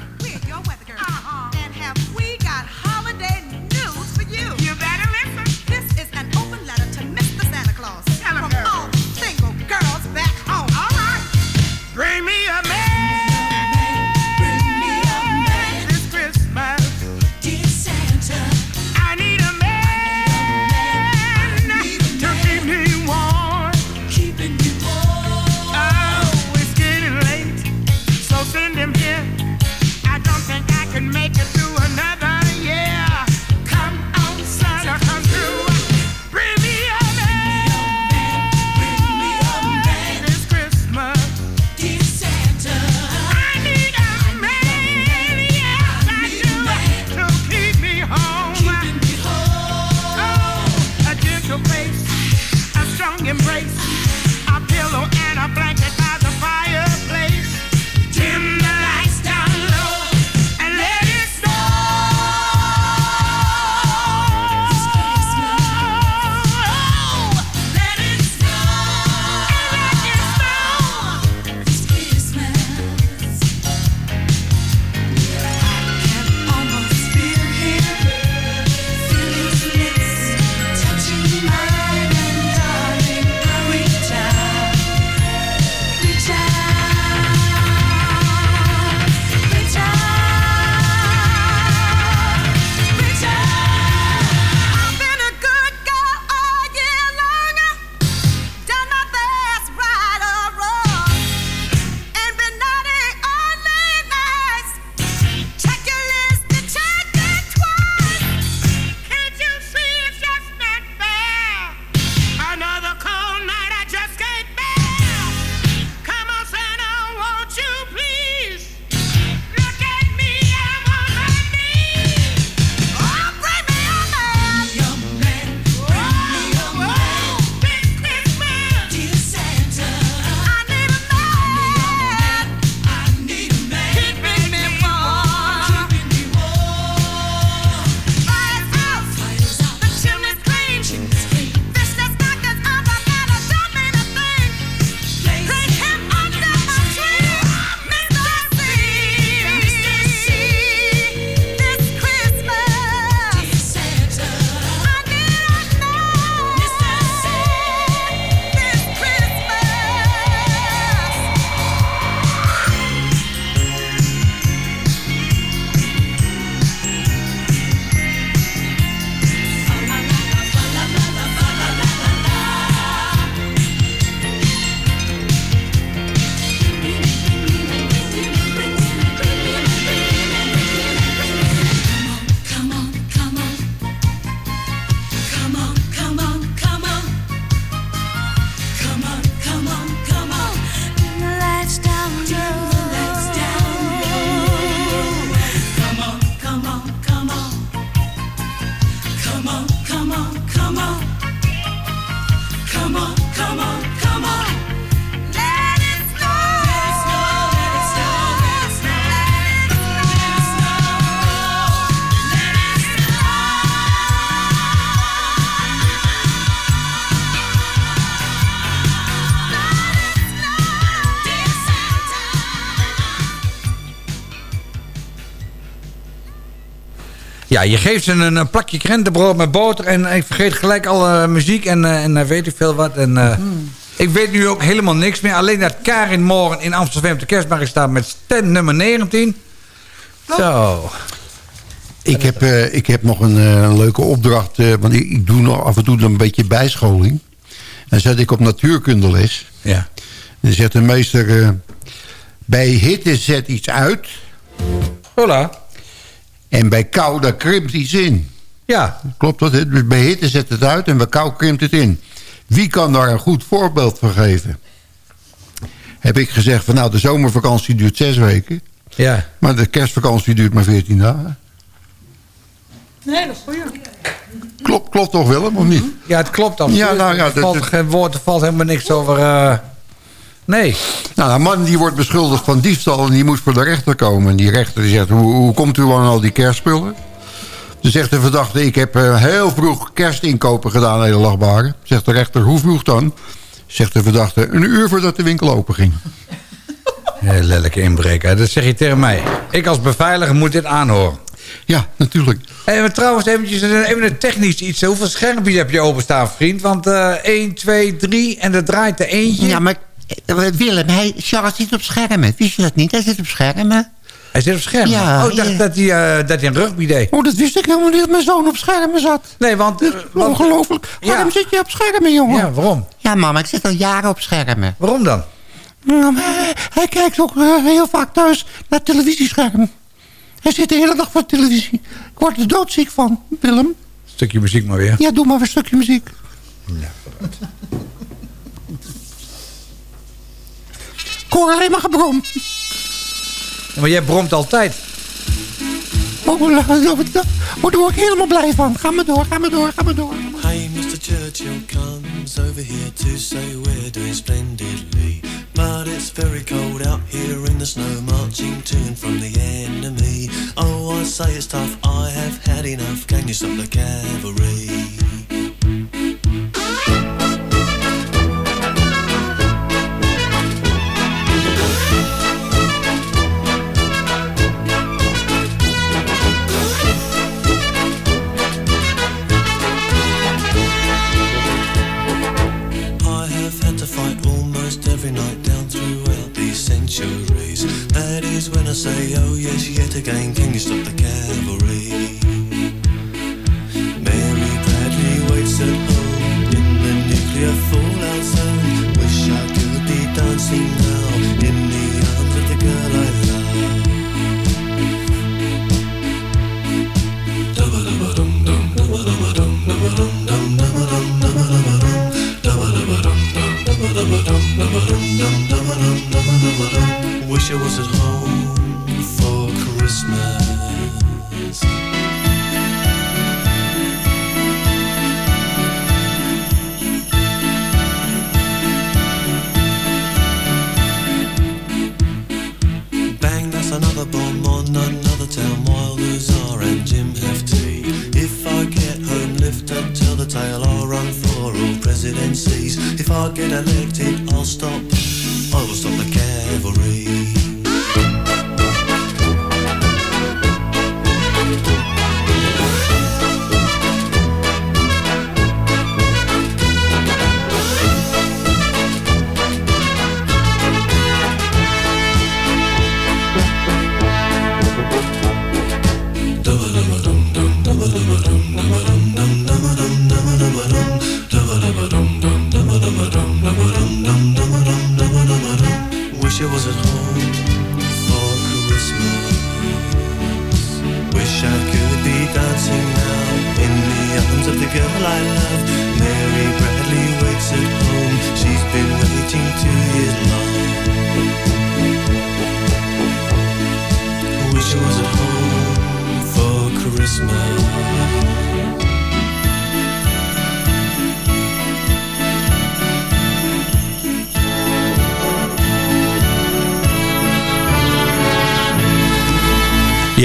Ja, je geeft ze een, een plakje krentenbrood met boter... en ik vergeet gelijk alle muziek en, eh, en eh, weet ik veel wat. En, eh, Ik weet nu ook helemaal niks meer. Alleen dat Karin morgen in Amsterdam op de kerstmarkt staat... met stand nummer 19. Zo. Ik heb, eh, ik heb nog een eh, leuke opdracht. eh, want ik, ik doe nog af en toe een beetje bijscholing. Dan zet ik op natuurkundeles. Ja. Dan zegt de meester... eh, bij hitte zet iets uit. Hola. En bij kou, daar krimpt iets in. Ja. Klopt dat? hè? Dus bij hitte zet het uit en bij kou krimpt het in. Wie kan daar een goed voorbeeld van geven? Heb ik gezegd van nou, de zomervakantie duurt zes weken. Ja. Maar de kerstvakantie duurt maar veertien dagen. Nee, dat is goeie. Klopt, klopt toch Willem, of niet? Ja, het klopt absoluut. Ja, nou ja, er dat- valt dat- geen woord, er valt helemaal niks over... eh, nee. Nou, een man die wordt beschuldigd van diefstal en die moet voor de rechter komen. En die rechter die zegt, hoe, hoe komt u aan al die kerstspullen? Dan zegt de verdachte, ik heb eh, heel vroeg kerstinkopen gedaan, hele lachtbare. Zegt de rechter, hoe vroeg dan? Zegt de verdachte, een uur voordat de winkel open ging. Heel lelijke inbreker. Dat zeg je tegen mij. Ik als beveiliger moet dit aanhoren. Ja, natuurlijk. Hey, maar trouwens, eventjes, een- even een technisch iets. Hoeveel schermpjes heb je openstaan, vriend? Want eh 1, 2, 3 en er draait er eentje. Ja, maar eh, Willem, hij, Charles zit op schermen. Wist je dat niet? Hij zit op schermen. Hij zit op schermen? Ja, oh, ik dacht ja. dat hij, eh, dat hij een rugby deed. Oh, dat wist ik helemaal niet dat mijn zoon op schermen zat. Nee, want... eh, Ongelooflijk. Waarom zit je op schermen, jongen? Ja, waarom? Ja, mama, ik zit al jaren op schermen. Waarom dan? Ja, hij, hij kijkt ook eh, heel vaak thuis naar het televisiescherm. Hij zit de hele dag voor televisie. Ik word er doodziek van, Willem. Stukje muziek maar weer. Ja, doe maar weer een stukje muziek. Ik hoor alleen maar gebrom. Ja, maar jij bromt altijd. Oh, oh, daar word ik helemaal blij van. Ga maar door, ga maar door, ga maar door. Hey, Mr. Churchill comes over here to say we're doing splendidly. But it's very cold out here in the snow, marching to and from the enemy. Oh, I say it's tough, I have had enough. Can you stop the cavalry? Is when I say, oh yes, yet again, can you stop the cavalry? Mary Bradley waits at home in the nuclear fallout zone. Wish I could be dancing now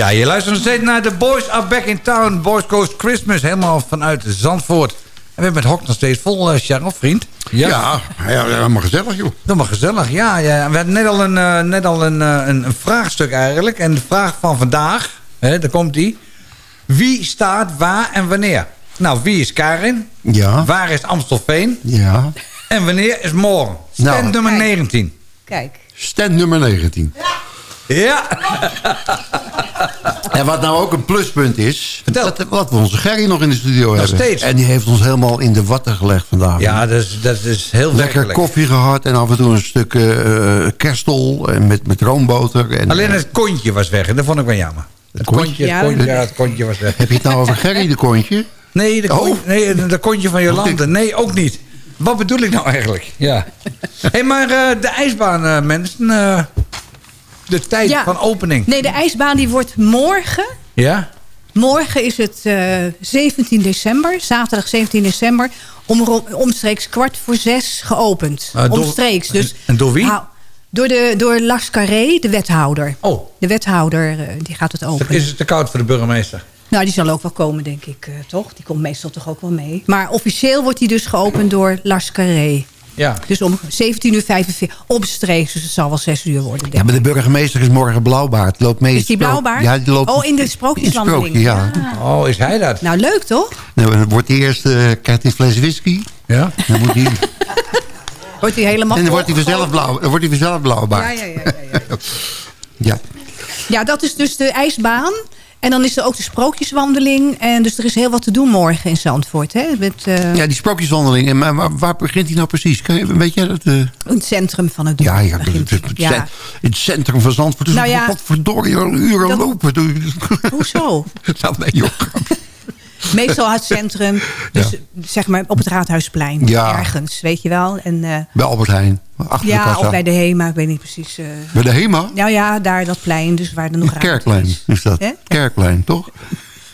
Ja, je luistert nog steeds naar The Boys Are Back in Town. Boys Coast Christmas, helemaal vanuit Zandvoort. En we hebben het hok nog steeds vol, uh, Charles, vriend. Ja, ja, helemaal gezellig, joh. Helemaal gezellig, ja. ja. We hadden net al, een, eh, net al een, eh, een, een vraagstuk eigenlijk. En de vraag van vandaag, hè, daar komt die. Wie staat waar en wanneer? Nou, wie is Karin? Ja. Waar is Amstelveen? Ja. En wanneer is morgen? Stand Nou. nummer 19. Kijk. Stand nummer 19. Ja. En wat nou ook een pluspunt is... Dat, wat we onze Gerry nog in de studio Nog hebben. steeds. En die heeft ons helemaal in de watten gelegd vandaag. Ja, dat is, dat is heel Lekker werkelijk. koffie gehad en af en toe een stuk eh, eh, kerstel en met, met roomboter. En, Alleen het kontje was weg en dat vond ik wel jammer. Het kontje? kontje, het Ja, kontje, dat- ja, het kontje was weg. Heb je het nou over Gerry, de kontje? Nee, de, Oh. kontje, nee, de kontje van Jolande. Nee, ook niet. Wat bedoel ik nou eigenlijk? Ja. Hé, hey, maar eh, de ijsbaan, eh, mensen. Eh, de tijd Ja. van opening. Nee, de ijsbaan die wordt morgen. Ja? Morgen is het eh, 17 december, zaterdag 17 december, om, omstreeks kwart voor zes geopend. Uh, door- omstreeks. Dus, en- door wie? Nou, door, de, door Lars Carré, de wethouder. Oh, De wethouder eh, die gaat het openen. is het te koud voor de burgemeester? Nou, die zal ook wel komen, denk ik, eh, toch? Die komt meestal toch ook wel mee. Maar officieel wordt die dus geopend door Lars Carré. Ja. Dus om 17.45 uur omstreeks. Dus het zal wel 6 uur worden, denk Ja, maar de burgemeester is morgen blauwbaard. Loopt mee Is die blauwbaard? Ja, die loopt Oh, in de sprookjeswandeling. sprookje, ja. Oh, is hij dat? Nou, leuk toch? Nou, dan wordt hij eerst, eh, krijgt hij fles whisky. Ja. Dan moet hij, Wordt hij helemaal en dan wordt hij vanzelf blauw. Dan wordt hij vanzelf blauwbaard. Ja, ja, ja, ja, ja. Ja. Ja, dat is dus de ijsbaan. En dan is er ook de sprookjeswandeling. En dus er is heel wat te doen morgen in Zandvoort. Hè? Met, eh, Ja, die sprookjeswandeling. En maar, maar waar begint hij nou precies? Kan je, weet jij dat? In het centrum van het dorp. Ja, ja, begint het, het, ja. het centrum van Zandvoort. Dus Nou ja, wat verdorie, een uren dat- lopen. Hoezo? Nou, nee, joh. Meestal het centrum. Dus zeg maar op het Raadhuisplein. Ja. Ergens, weet je wel. En, eh, Bij Albert Heijn. Achter de ja, of bij de HEMA. Ik weet niet precies. eh. Bij de HEMA? Nou ja, daar dat plein. Dus waar er nog Kerkplein is dat. Hè? Kerkplein, toch?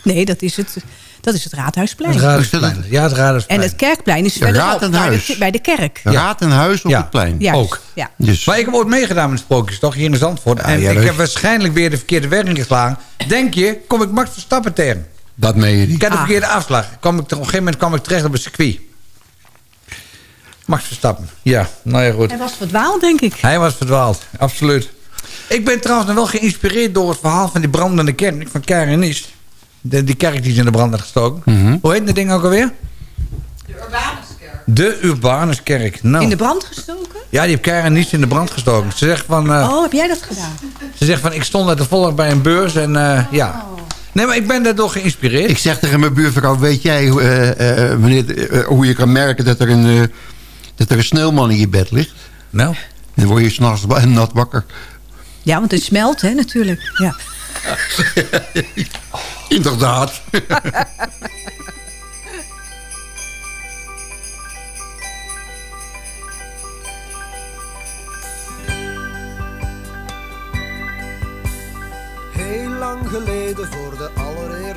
Nee, dat is het, dat is het Raadhuisplein. Het Radersplein. Ja, het Radersplein. En het kerkplein is Ja, verderop, Raad en bij de, Huis. bij de kerk. Raad en huis op Ja. het plein. Juist, Ook. Ja. Dus, Maar ik heb ooit meegedaan met sprookjes, toch? Hier in Zandvoort. en ja, ik dat heb is- waarschijnlijk weer de verkeerde weg ingeslagen. Denk je, kom ik Max Verstappen tegen? Dat meen je niet. Ik had de Ah. verkeerde afslag. Kwam ik, op een gegeven moment kwam ik terecht op het circuit. Max Verstappen. Ja, nou ja goed. Hij was verdwaald, denk ik. Hij was verdwaald, absoluut. Ik ben trouwens nog wel geïnspireerd door het verhaal van die brandende kerk van Karen is. De, die kerk die is in de brand had gestoken. Mhm. Hoe heet dat ding ook alweer? De Urbanuskerk. De Urbanuskerk. Nou. In de brand gestoken? Ja, die heeft Karen niet in de brand gestoken. Ze zegt van, eh, Oh, heb jij dat gedaan? ze zegt van ik stond uit de volk bij een beurs en eh, ja. Nee, maar ik ben daardoor geïnspireerd. Ik zeg tegen mijn buurvrouw, weet jij eh, eh, meneer, eh, hoe je kan merken dat er, een, eh, dat er een sneeuwman in je bed ligt? Nou? Dan word je s'nachts nat wakker. Ja, want het smelt, hè, natuurlijk. Ja. Inderdaad. Heel lang geleden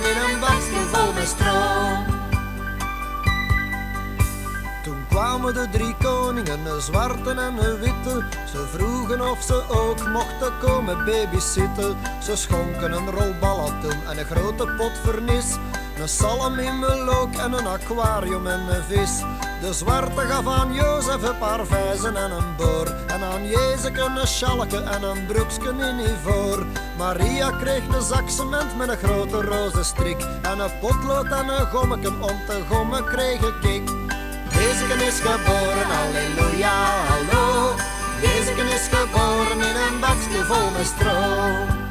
Geboren in een bakstel vol met stroom. Toen kwamen de drie koningen, een zwarte en een witte. Ze vroegen of ze ook mochten komen babysitten. Ze schonken een rol en een grote pot vernis. Een salm in en een aquarium en een vis. De zwarte gaf aan Jozef een paar vijzen en een boor. En aan Jezus een schalke en een broeksken in ivoor. Maria kreeg een zak cement met een grote roze strik. En een potlood en een gommeken om te gommen kreeg ik ik. Is geboren, halleluja, hallo. Jezus is geboren in een bakstel vol met stroom.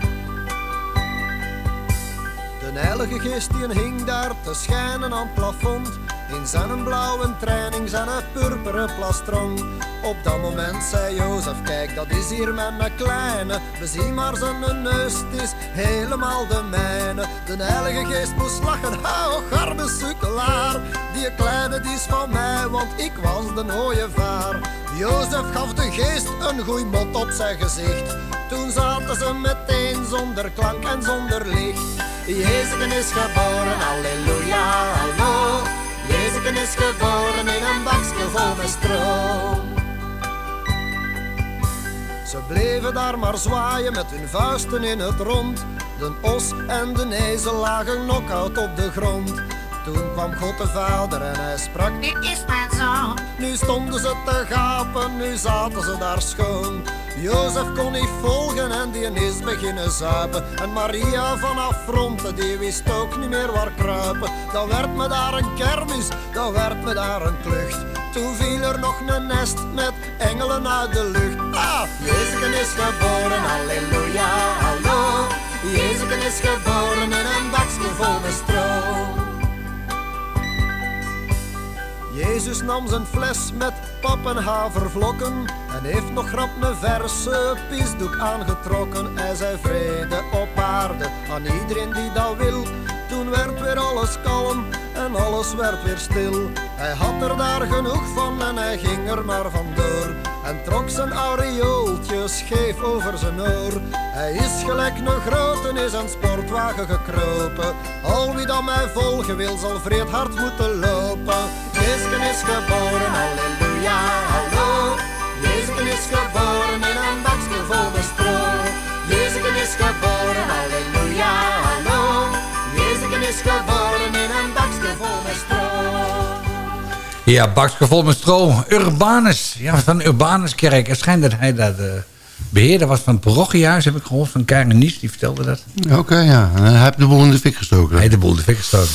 heilige geest die hing daar te schijnen aan het plafond. In zijn blauwe training, zijn purperen plastron. Op dat moment zei Jozef, kijk dat is hier mijn kleine. We zien maar zijn neus, het is helemaal de mijne. De heilige geest moest lachen, hou garme sukkelaar. Die kleine die is van mij, want ik was de ooievaar. Jozef gaf de geest een goeie mot op zijn gezicht. Toen zaten ze meteen zonder klank en zonder licht. Jezus is geboren, halleluja. Jezus is geboren in een bakje vol stroom. Ze bleven daar maar zwaaien met hun vuisten in het rond. De os en de ezel lagen knock-out op de grond. Toen kwam God de Vader en hij sprak, dit is mijn zoon. Nu stonden ze te gapen, nu zaten ze daar schoon. Jozef kon niet volgen en die is beginnen zuipen. En Maria vanaf fronten, die wist ook niet meer waar kruipen. Dan werd me daar een kermis, dan werd me daar een klucht. Toen viel er nog een nest met engelen uit de lucht. Ah, Jezus is geboren, halleluja, hallo. Jezus is geboren in een bakje vol met stroom. Jezus nam zijn fles met pap en havervlokken en heeft nog grap een verse pisdoek aangetrokken. Hij zei vrede op aarde aan iedereen die dat wil. Toen werd weer alles kalm en alles werd weer stil. Hij had er daar genoeg van en hij ging er maar vandoor. En trok zijn aureooltje scheef over zijn oor. Hij is gelijk een grote is een sportwagen gekropen. Al wie dan mij volgen wil, zal vreed hard moeten lopen. Jezus is geboren, halleluja, hallo. Jezus is geboren in een bakje vol met stro. Jezus is geboren, halleluja, hallo. Jezus is geboren in een bakje vol met stro. Ja, bakje vol met stro. Urbanus. Ja, van Urbanuskerk. Het schijnt dat hij dat de beheerder was van het parochiehuis, heb ik gehoord. Van Karen Nies, die vertelde dat. Oké, ja. En hij heeft de boel in de fik gestoken. Hij heeft de boel in de fik gestoken.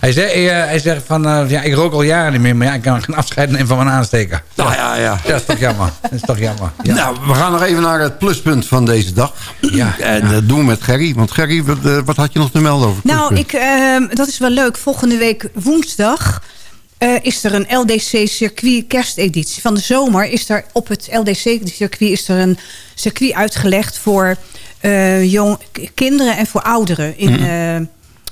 Hij zei, eh, hij zegt van, eh, ja, ik rook al jaren niet meer, maar ja, ik kan geen afscheid nemen van mijn aansteker. Nou ja, ja. Dat is toch jammer. Dat is toch jammer. Ja. Nou, we gaan nog even naar het pluspunt van deze dag. Ja. En dat doen we met Gerry. Want Gerry, wat, eh, wat had je nog te melden over het Nou, ik, ehm, dat is wel leuk. Volgende week woensdag eh, is er een LDC-circuit kersteditie. Van de zomer is er op het LDC-circuit is er een circuit uitgelegd voor eh, jong, kinderen en voor ouderen. In Mhm. eh,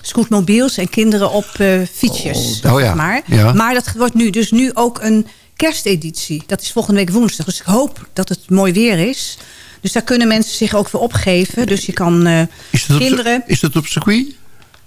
scootmobiels en kinderen op eh, fietsjes. Oh, oh ja. maar. Ja. maar dat wordt nu dus nu ook een kersteditie. Dat is volgende week woensdag. Dus ik hoop dat het mooi weer is. Dus daar kunnen mensen zich ook voor opgeven. Dus je kan eh, is, op, kinderen... is dat op circuit?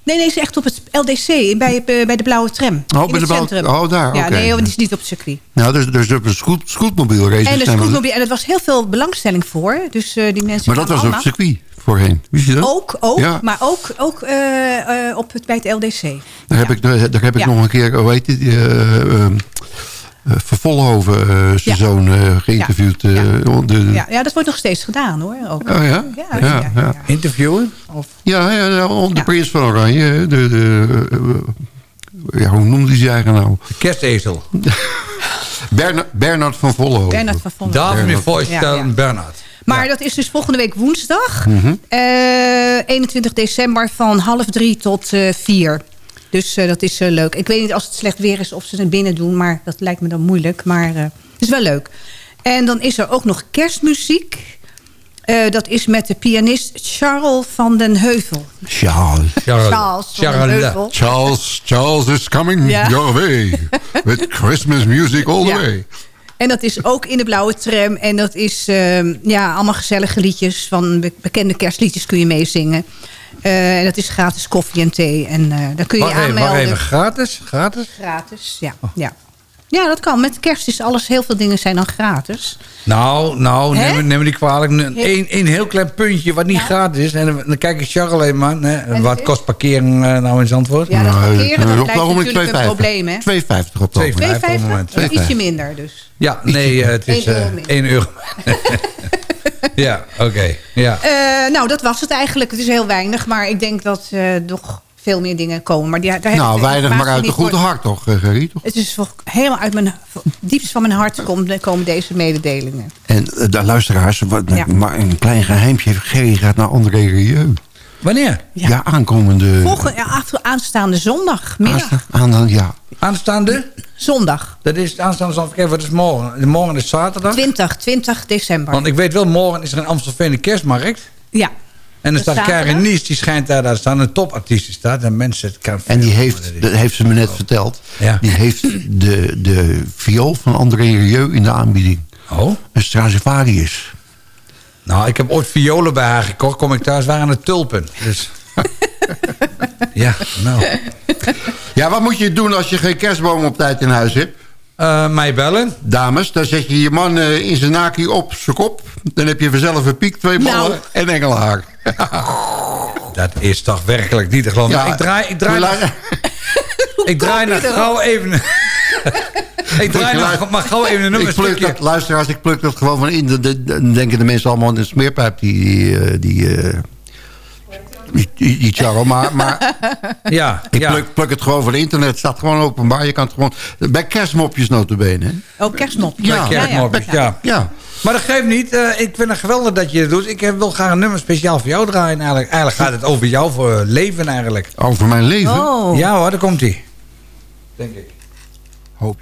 Nee, nee, het is echt op het LDC, bij, eh, bij de Blauwe Tram. Oh, In bij de het Blauwe- centrum. oh, daar, Ja, oké. nee, want die is niet op het circuit. Nou, dus, dus op een scoot, scootmobiel race. En we- scootmobiel, en er was heel veel belangstelling voor. Dus eh, die mensen Maar dat was op allemaal- circuit voorheen. Wist je dat? Ook, ook Ja. maar ook, ook eh, eh, op het, bij het LDC. Daar heb ik, daar heb ik Ja. nog een keer, hoe heet die, eh eh, eh, Vervolhoven, eh, zijn Ja. zoon, eh, geïnterviewd. eh, de, Ja, ja, dat wordt nog steeds gedaan hoor. Ook. Oh ja? Ja, ja, ja, ja. Interviewen? Of? Ja, ja, ja, de prins van Oranje. De, de, eh, ja, hoe noemde hij zich eigenlijk nou? De kerstezel. Bernard, Bernard van Vollenhoven. Bernard van Vollenhoven. David Bernard. voorstellen, Ja, ja. Bernard. Maar dat is dus volgende week woensdag. Mhm. eh, 21 december van half drie tot eh, vier. Dus eh, dat is eh, leuk. Ik weet niet als het slecht weer is of ze het binnen doen. Maar dat lijkt me dan moeilijk. Maar eh, het is wel leuk. En dan is er ook nog kerstmuziek. Eh, dat is met de pianist Charles van den Heuvel. Charles. Charles van den Heuvel. Charles, Charles is coming Ja. your way. With Christmas music all the Ja. way. En dat is ook in de blauwe tram. En dat is ehm, ja, allemaal gezellige liedjes. Van be- bekende kerstliedjes kun je meezingen. Eh, en dat is gratis koffie en thee. En eh dan kun je je even, aanmelden. wacht even. Gratis? Gratis? Gratis, ja. ja. Ja, dat kan. Met kerst is alles, heel veel dingen zijn dan gratis. Nou, nou, neem, me- neem me niet kwalijk. Een één één heel klein puntje wat niet gratis is. En dan, dan kijk ik Charles even aan. Hè. Wat is? kost parkering eh, nou in Zandvoort? Ja, dat parkeren, dat op het blijft natuurlijk een 2,50. probleem, hè? 2,50 op het ogenblik. 2,50 op het moment. 2,50? Dat is Ietsje minder dus. Ja, nee, het is Eén euro eh, minder. 1 euro. ja, oké. Ja. Eh, nou, dat was het eigenlijk. Het is heel weinig. Maar ik denk dat eh nog veel meer dingen komen. Maar die, daar Nou, weinig maar uit de goede voor- hart toch, eh, Gerrie? Toch? Het is helemaal uit mijn diepst van mijn hart komen, komen deze mededelingen. En de luisteraars, wat, Ja. maar een klein geheimje. Gerry gaat naar André Rieu. Wanneer? Ja, aankomende... Volgende, ja, af- aanstaande zondagmiddag. Aan, aan- ja. Aanstaande? Zondag. Dat is aanstaande zondag. Kijk, wat is morgen? Morgen is zaterdag. 20, 20 december. Want ik weet wel, morgen is er in Amstelveen een kerstmarkt. Ja. En dan Dat staat? Karin Nies, die schijnt daar, daar staan een topartiest die staat. En mensen, het kan En die heeft, dat heeft ze me net verteld... Ja. die heeft de, de viool van André Rieu in de aanbieding. Oh? Een Stradivarius. Nou, ik heb ooit violen bij haar gekocht. Kom ik thuis, waren het tulpen. Dus... ja, nou. Ja, wat moet je doen als je geen kerstboom op tijd in huis hebt? Eh, mij bellen. Dames, dan zet je je man eh, in zijn naki op zijn kop. Dan heb je vanzelf een piek, twee ballen Nou. en engelhaar. Dat is toch werkelijk niet te geloven. Ja, ik draai, ik draai, nog, ik draai nog gauw even... ik draai nog maar gauw even een nummer. Ik pluk dat, luisteraars, ik pluk dat gewoon van in. Dan- denken de mensen allemaal in de smeerpijp die... die, eh, die eh, Charles, maar, maar Ja, ik ja. pluk, pluk het gewoon van internet. Het staat gewoon openbaar. Je kan het gewoon... Bij kerstmopjes notabene. hè? Oh, kerstmop. Ja, kerstmopjes, ja. Ja. Maar dat geeft niet. Eh, ik vind het geweldig dat je het doet. Ik wil graag een nummer speciaal voor jou draaien. Eigenlijk, eigenlijk gaat het over jou voor leven eigenlijk. Over mijn leven? Oh. Ja hoor, daar komt hij. Denk ik. Hoop.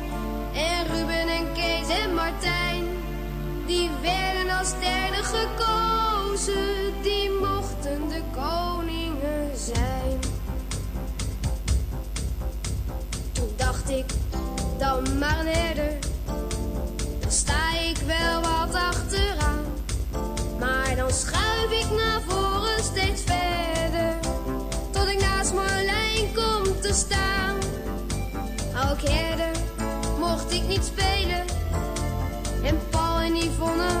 En Ruben en Kees en Martijn. Die werden als derde gekozen. Die mochten de koningen zijn. Toen dacht ik, dan maar een herder. Dan sta ik wel wat achteraan. Maar dan schuif ik naar voren steeds verder. Tot ik naast Marlijn kom te staan. Ook herder niet spelen. En Paul en Yvonne,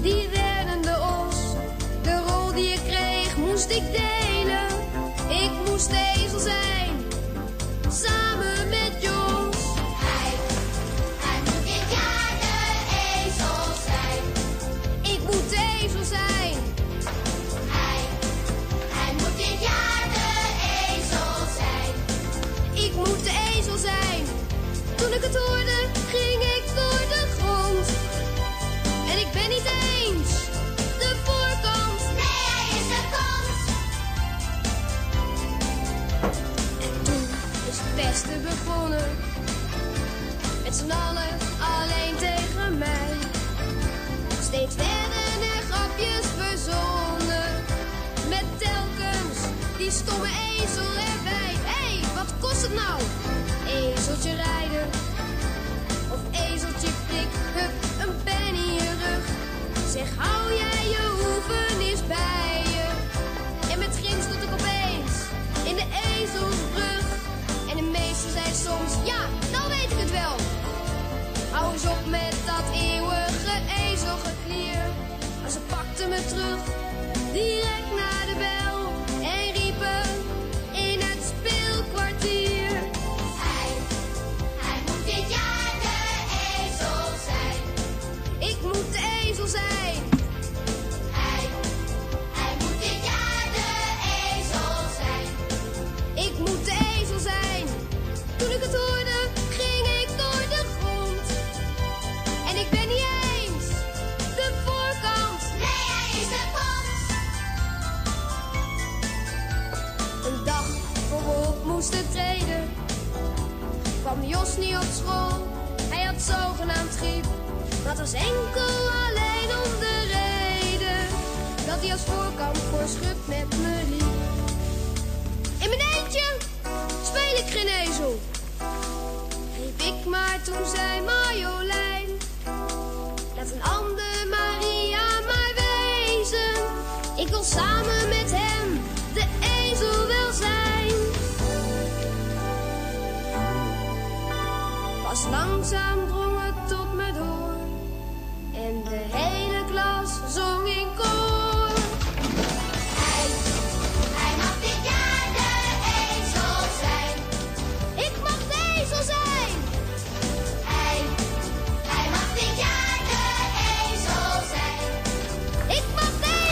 die werden de os. De rol die ik kreeg, moest ik delen. Ik moest ezel zijn, samen met Jos. Hij, hij moet dit jaar de ezel zijn. Ik moet ezel zijn. Hij, hij moet dit jaar de ezel zijn. Ik moet de ezel zijn. Toen ik het hoorde, Met z'n allen alleen tegen mij. Steeds werden er grapjes verzonnen. Met telkens die stomme ezel erbij. Hé, hey, wat kost het nou? Ezeltje rijden. Of ezeltje pik, hup, een pen in je rug. Zeg, hou jij je hoeven eens bij ja, nou weet ik het wel. Hou eens op met dat eeuwige ezelgeklier. Maar ze pakte me terug, kwam Jos niet op school. Hij had zogenaamd griep. Dat was enkel alleen om de reden dat hij als voorkant voor schut met me liep. In mijn eentje speel ik geen ezel. Riep ik maar toen zei Marjolein. Laat een ander Maria maar wezen. Ik wil samen met hem langzaam drong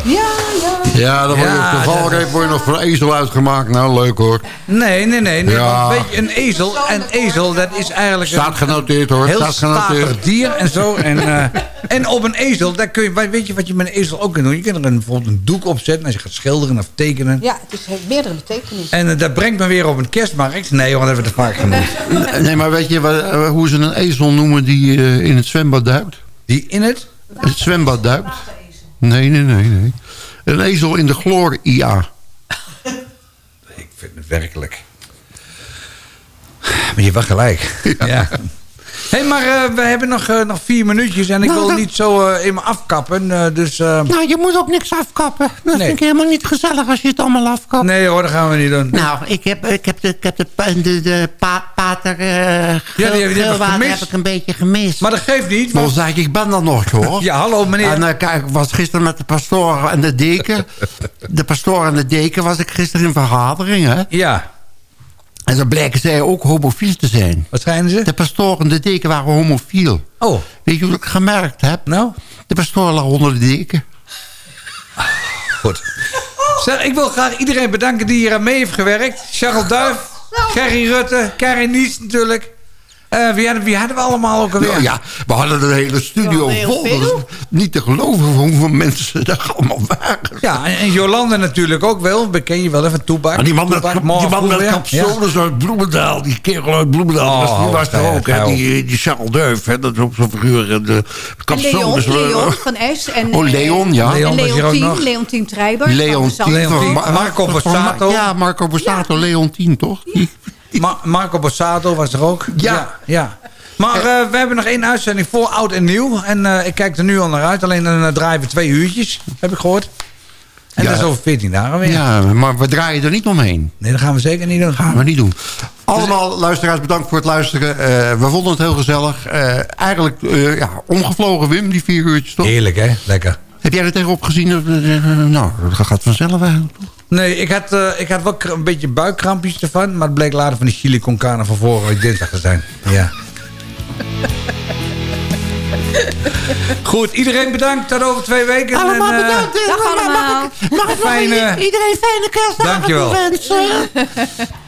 Ja, ja. Ja, dan word je Ja, op de valreep word je nog voor ezel uitgemaakt. Nou, leuk hoor. Nee, nee, nee. nee Ja. want weet je, een ezel, een ezel, dat is eigenlijk... Staat genoteerd hoor. Heel Staat genoteerd. dier en zo. En, eh, en op een ezel, daar kun je, weet je wat je met een ezel ook kan doen? Je kunt er een, bijvoorbeeld een doek op zetten als je gaat schilderen of tekenen. Ja, het is, heeft meerdere betekenissen. En eh, dat brengt me weer op een kerstmarkt. Nee, want dat hebben we te vaak genoemd. Nee, maar weet je wat, eh, hoe ze een ezel noemen die eh, in het zwembad duikt? Die in het? Het zwembad duikt? Nee, nee, nee, nee. Een ezel in de gloria. Ik vind het werkelijk. Maar je hebt wel gelijk. Ja. Hey, maar eh, we hebben nog, eh, nog vier minuutjes en ik Nou, wil dat- niet zo eh in me afkappen. eh, dus, Nou, je moet ook niks afkappen. Dat Nee. vind ik helemaal niet gezellig als je het allemaal afkapt. nee hoor, dat gaan we niet doen. Nou, ik heb, ik heb de, ik heb de, de, de pa, pater uh, Ja, die heb- die heb ik Geelwater gemist. heb ik een beetje gemist. Maar dat geeft niet. Dan want- zeg ik, ik ben er nog hoor. Ja, hallo meneer. En eh, kijk, ik was gisteren met de pastoor en de deken. De pastoor en de deken was ik gisteren in vergadering. Hè? Ja. En dan blijken zij ook homofiel te zijn. Wat schijnen ze? De pastoor en de deken waren homofiel. Oh. Weet je hoe ik gemerkt heb? Nou? De pastoor lag onder de deken. Goed. Zeg, ik wil graag iedereen bedanken die hier aan mee heeft gewerkt. Charles Duif, Gerry Rutte, Karin Nies natuurlijk. Eh, wie, hadden, wie hadden we allemaal ook alweer? Nou ja, we hadden een hele studio vol. is niet te geloven hoeveel mensen daar allemaal waren. Ja, en, en Jolande natuurlijk ook wel. Beken je wel even Toebak. Maar die man met, Toebak, die man met Morgenvroeg, capsules uit Bloemendaal, die kerel uit Bloemendaal, Oh, die was er ook. Die, die Charles Duif, hè, dat is ook zo'n figuur. en De capsules. Leon, eh, Leon van Es. En, Oh, Leon, ja. En Leon was Leontien. Leontien Treiber. Leontien de Marco Borsato. Ja, Marco Borsato, Leontien, toch? Ma- Marco Borsato was er ook. Ja. ja, Maar eh, we hebben nog één uitzending voor oud en nieuw. En eh, ik kijk er nu al naar uit. Alleen dan eh, draaien we twee uurtjes, heb ik gehoord. En Ja. dat is over 14 dagen weer. Ja, maar we draaien er niet omheen. Nee, dat gaan we zeker niet doen. gaan we niet doen. Allemaal luisteraars, bedankt voor het luisteren. We vonden het heel gezellig. Eigenlijk eh, ja, omgevlogen Wim, die vier uurtjes toch? Heerlijk, hè? Lekker. Heb jij er tegenop gezien? Nou, dat gaat vanzelf eigenlijk. Nee, ik had, eh, ik had wel een beetje buikkrampjes ervan. Maar het bleek later van die chili con carne van vorige week dinsdag te zijn. Ja. Goed, iedereen bedankt. Tot over twee weken. Allemaal En, eh, bedankt. Dag Mag- mag- allemaal. Mag ik, mag ik nog Fijne- iedereen fijne kerstdagen Dankjewel. toewensen?